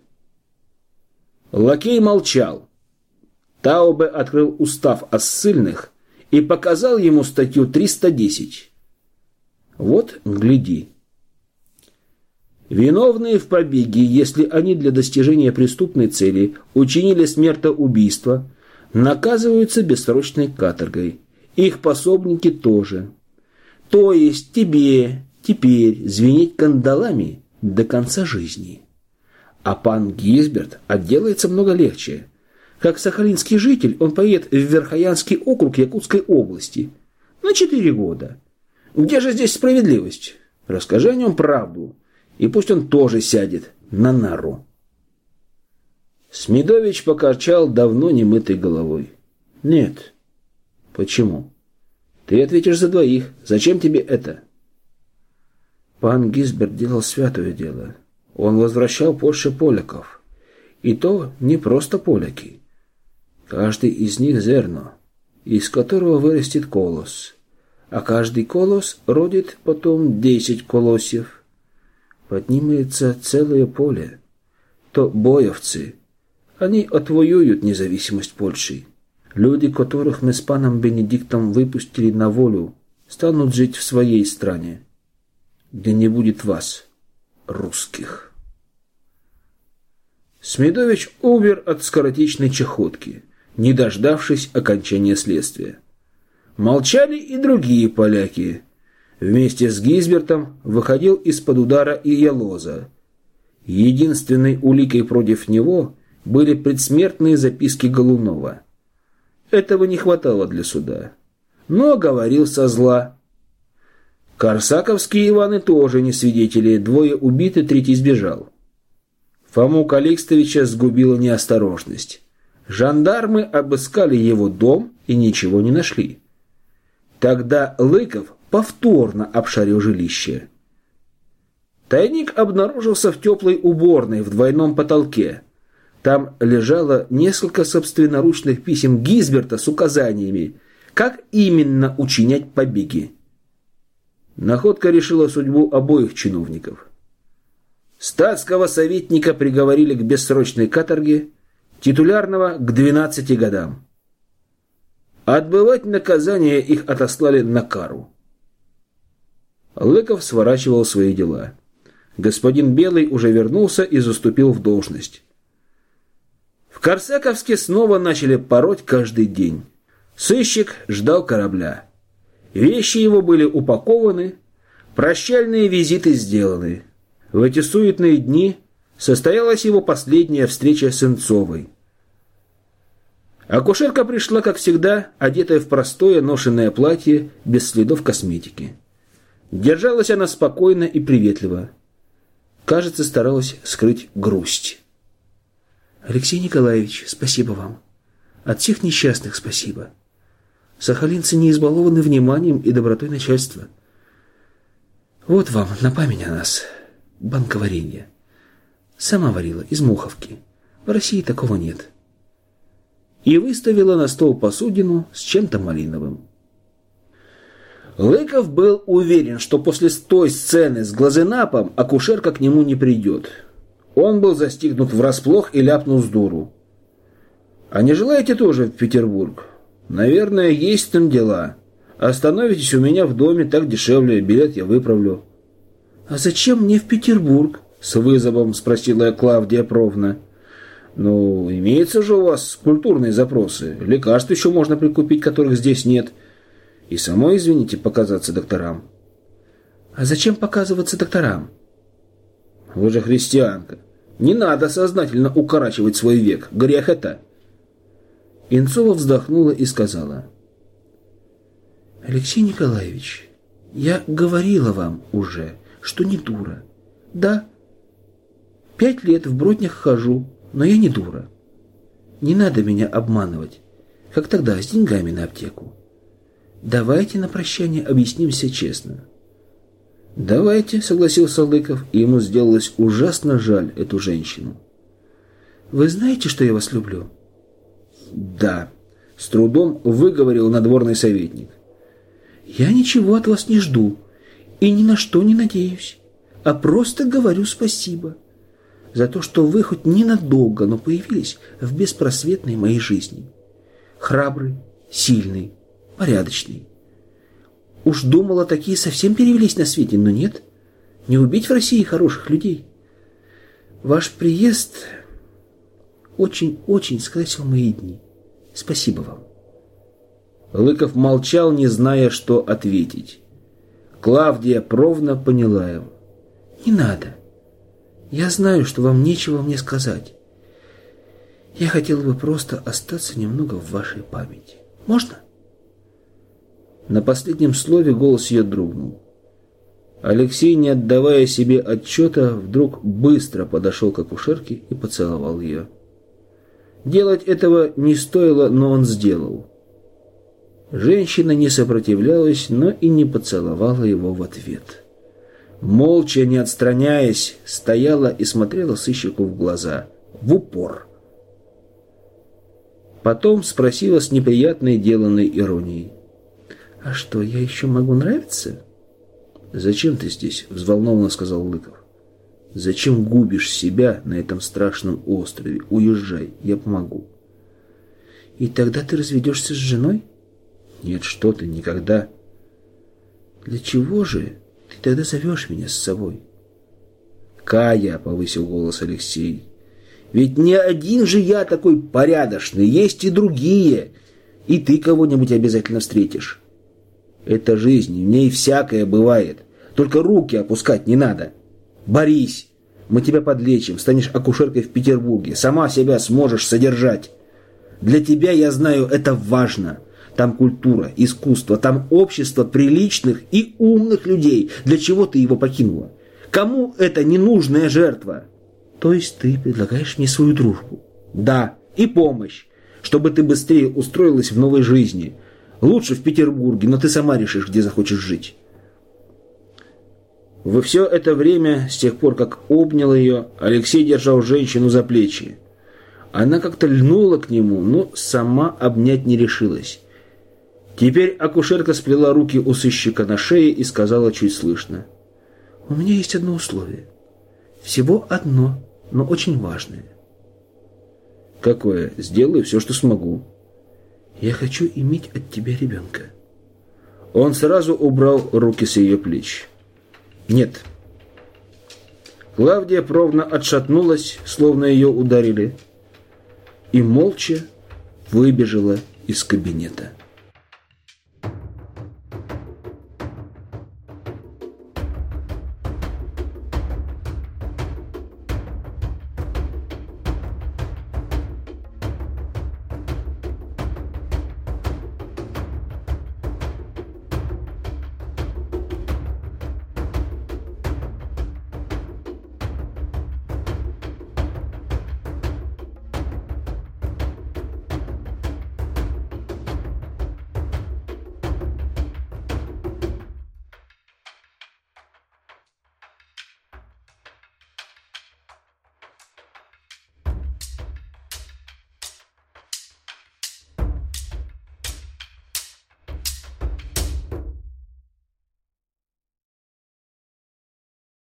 Лакей молчал. Таубе открыл устав о ссыльных и показал ему статью 310. Вот, гляди. Виновные в побеге, если они для достижения преступной цели учинили смертоубийство, наказываются бессрочной каторгой. Их пособники тоже. То есть тебе теперь звенеть кандалами до конца жизни. А пан Гизберт отделается много легче. Как сахалинский житель, он поедет в Верхоянский округ Якутской области на четыре года. Где же здесь справедливость? Расскажи о нем правду. И пусть он тоже сядет на нару. Смедович покачал давно немытой головой. Нет. Почему? Ты ответишь за двоих. Зачем тебе это? Пан Гизберт делал святое дело. Он возвращал Польше поляков. И то не просто поляки. Каждый из них зерно, из которого вырастет колос. А каждый колос родит потом десять колосьев поднимется целое поле, то боевцы, они отвоюют независимость Польши. Люди, которых мы с паном Бенедиктом выпустили на волю, станут жить в своей стране, где не будет вас, русских. Смедович умер от скоротечной чехотки, не дождавшись окончания следствия. Молчали и другие поляки. Вместе с Гизбертом выходил из-под удара и Ялоза. Единственной уликой против него были предсмертные записки Голунова. Этого не хватало для суда. Но говорил со зла. Корсаковские Иваны тоже не свидетели, двое убиты, третий сбежал. Фому Каликстовича сгубила неосторожность. Жандармы обыскали его дом и ничего не нашли. Тогда Лыков повторно обшарил жилище. Тайник обнаружился в теплой уборной в двойном потолке. Там лежало несколько собственноручных писем Гизберта с указаниями, как именно учинять побеги. Находка решила судьбу обоих чиновников. Статского советника приговорили к бессрочной каторге, титулярного к 12 годам. Отбывать наказание их отослали на кару. Лыков сворачивал свои дела. Господин Белый уже вернулся и заступил в должность. В Корсаковске снова начали пороть каждый день. Сыщик ждал корабля. Вещи его были упакованы, прощальные визиты сделаны. В эти суетные дни состоялась его последняя встреча с Инцовой. Акушерка пришла, как всегда, одетая в простое ношенное платье, без следов косметики. Держалась она спокойно и приветливо. Кажется, старалась скрыть грусть. «Алексей Николаевич, спасибо вам. От всех несчастных спасибо. Сахалинцы не избалованы вниманием и добротой начальства. Вот вам на память о нас банка варенья. Сама варила из муховки. В России такого нет. И выставила на стол посудину с чем-то малиновым. Лыков был уверен, что после той сцены с глазенапом акушерка к нему не придет. Он был застигнут врасплох и ляпнул с дуру. «А не желаете тоже в Петербург?» «Наверное, есть там дела. Остановитесь у меня в доме, так дешевле, билет я выправлю». «А зачем мне в Петербург?» — с вызовом спросила Клавдия Провна. «Ну, имеются же у вас культурные запросы. Лекарств еще можно прикупить, которых здесь нет. И самой, извините, показаться докторам». «А зачем показываться докторам?» «Вы же христианка. Не надо сознательно укорачивать свой век. Грех это». Инцова вздохнула и сказала. «Алексей Николаевич, я говорила вам уже, что не дура. Да, пять лет в броднях хожу, но я не дура. Не надо меня обманывать, как тогда с деньгами на аптеку. Давайте на прощание объяснимся честно». «Давайте», — согласился Лыков, и ему сделалось ужасно жаль эту женщину. «Вы знаете, что я вас люблю?» «Да», — с трудом выговорил надворный советник. «Я ничего от вас не жду и ни на что не надеюсь, а просто говорю спасибо за то, что вы хоть ненадолго, но появились в беспросветной моей жизни. Храбрый, сильный, порядочный. Уж думала, такие совсем перевелись на свете, но нет. Не убить в России хороших людей. Ваш приезд очень-очень скрасил мои дни. Спасибо вам. Лыков молчал, не зная, что ответить. Клавдия Провна поняла его. «Не надо. Я знаю, что вам нечего мне сказать. Я хотел бы просто остаться немного в вашей памяти. Можно?» На последнем слове голос ее дрогнул. Алексей, не отдавая себе отчета, вдруг быстро подошел к акушерке и поцеловал ее. Делать этого не стоило, но он сделал. Женщина не сопротивлялась, но и не поцеловала его в ответ. Молча, не отстраняясь, стояла и смотрела сыщику в глаза, в упор. Потом спросила с неприятной деланной иронией. «А что, я еще могу нравиться?» «Зачем ты здесь?» — взволнованно сказал Лыков. Зачем губишь себя на этом страшном острове? Уезжай, я помогу. И тогда ты разведешься с женой? Нет, что ты, никогда. Для чего же ты тогда зовешь меня с собой? Кая, повысил голос Алексей. Ведь не один же я такой порядочный, есть и другие. И ты кого-нибудь обязательно встретишь. Это жизнь, в ней всякое бывает. Только руки опускать не надо. Борись. Мы тебя подлечим, станешь акушеркой в Петербурге. Сама себя сможешь содержать. Для тебя, я знаю, это важно. Там культура, искусство, там общество приличных и умных людей. Для чего ты его покинула? Кому это ненужная жертва? То есть ты предлагаешь мне свою дружбу? Да, и помощь, чтобы ты быстрее устроилась в новой жизни. Лучше в Петербурге, но ты сама решишь, где захочешь жить. Во все это время, с тех пор, как обнял ее, Алексей держал женщину за плечи. Она как-то льнула к нему, но сама обнять не решилась. Теперь акушерка сплела руки у сыщика на шее и сказала чуть слышно. «У меня есть одно условие. Всего одно, но очень важное». «Какое? Сделаю все, что смогу». «Я хочу иметь от тебя ребенка». Он сразу убрал руки с ее плеч. «Нет». Клавдия Провна отшатнулась, словно ее ударили, и молча выбежала из кабинета.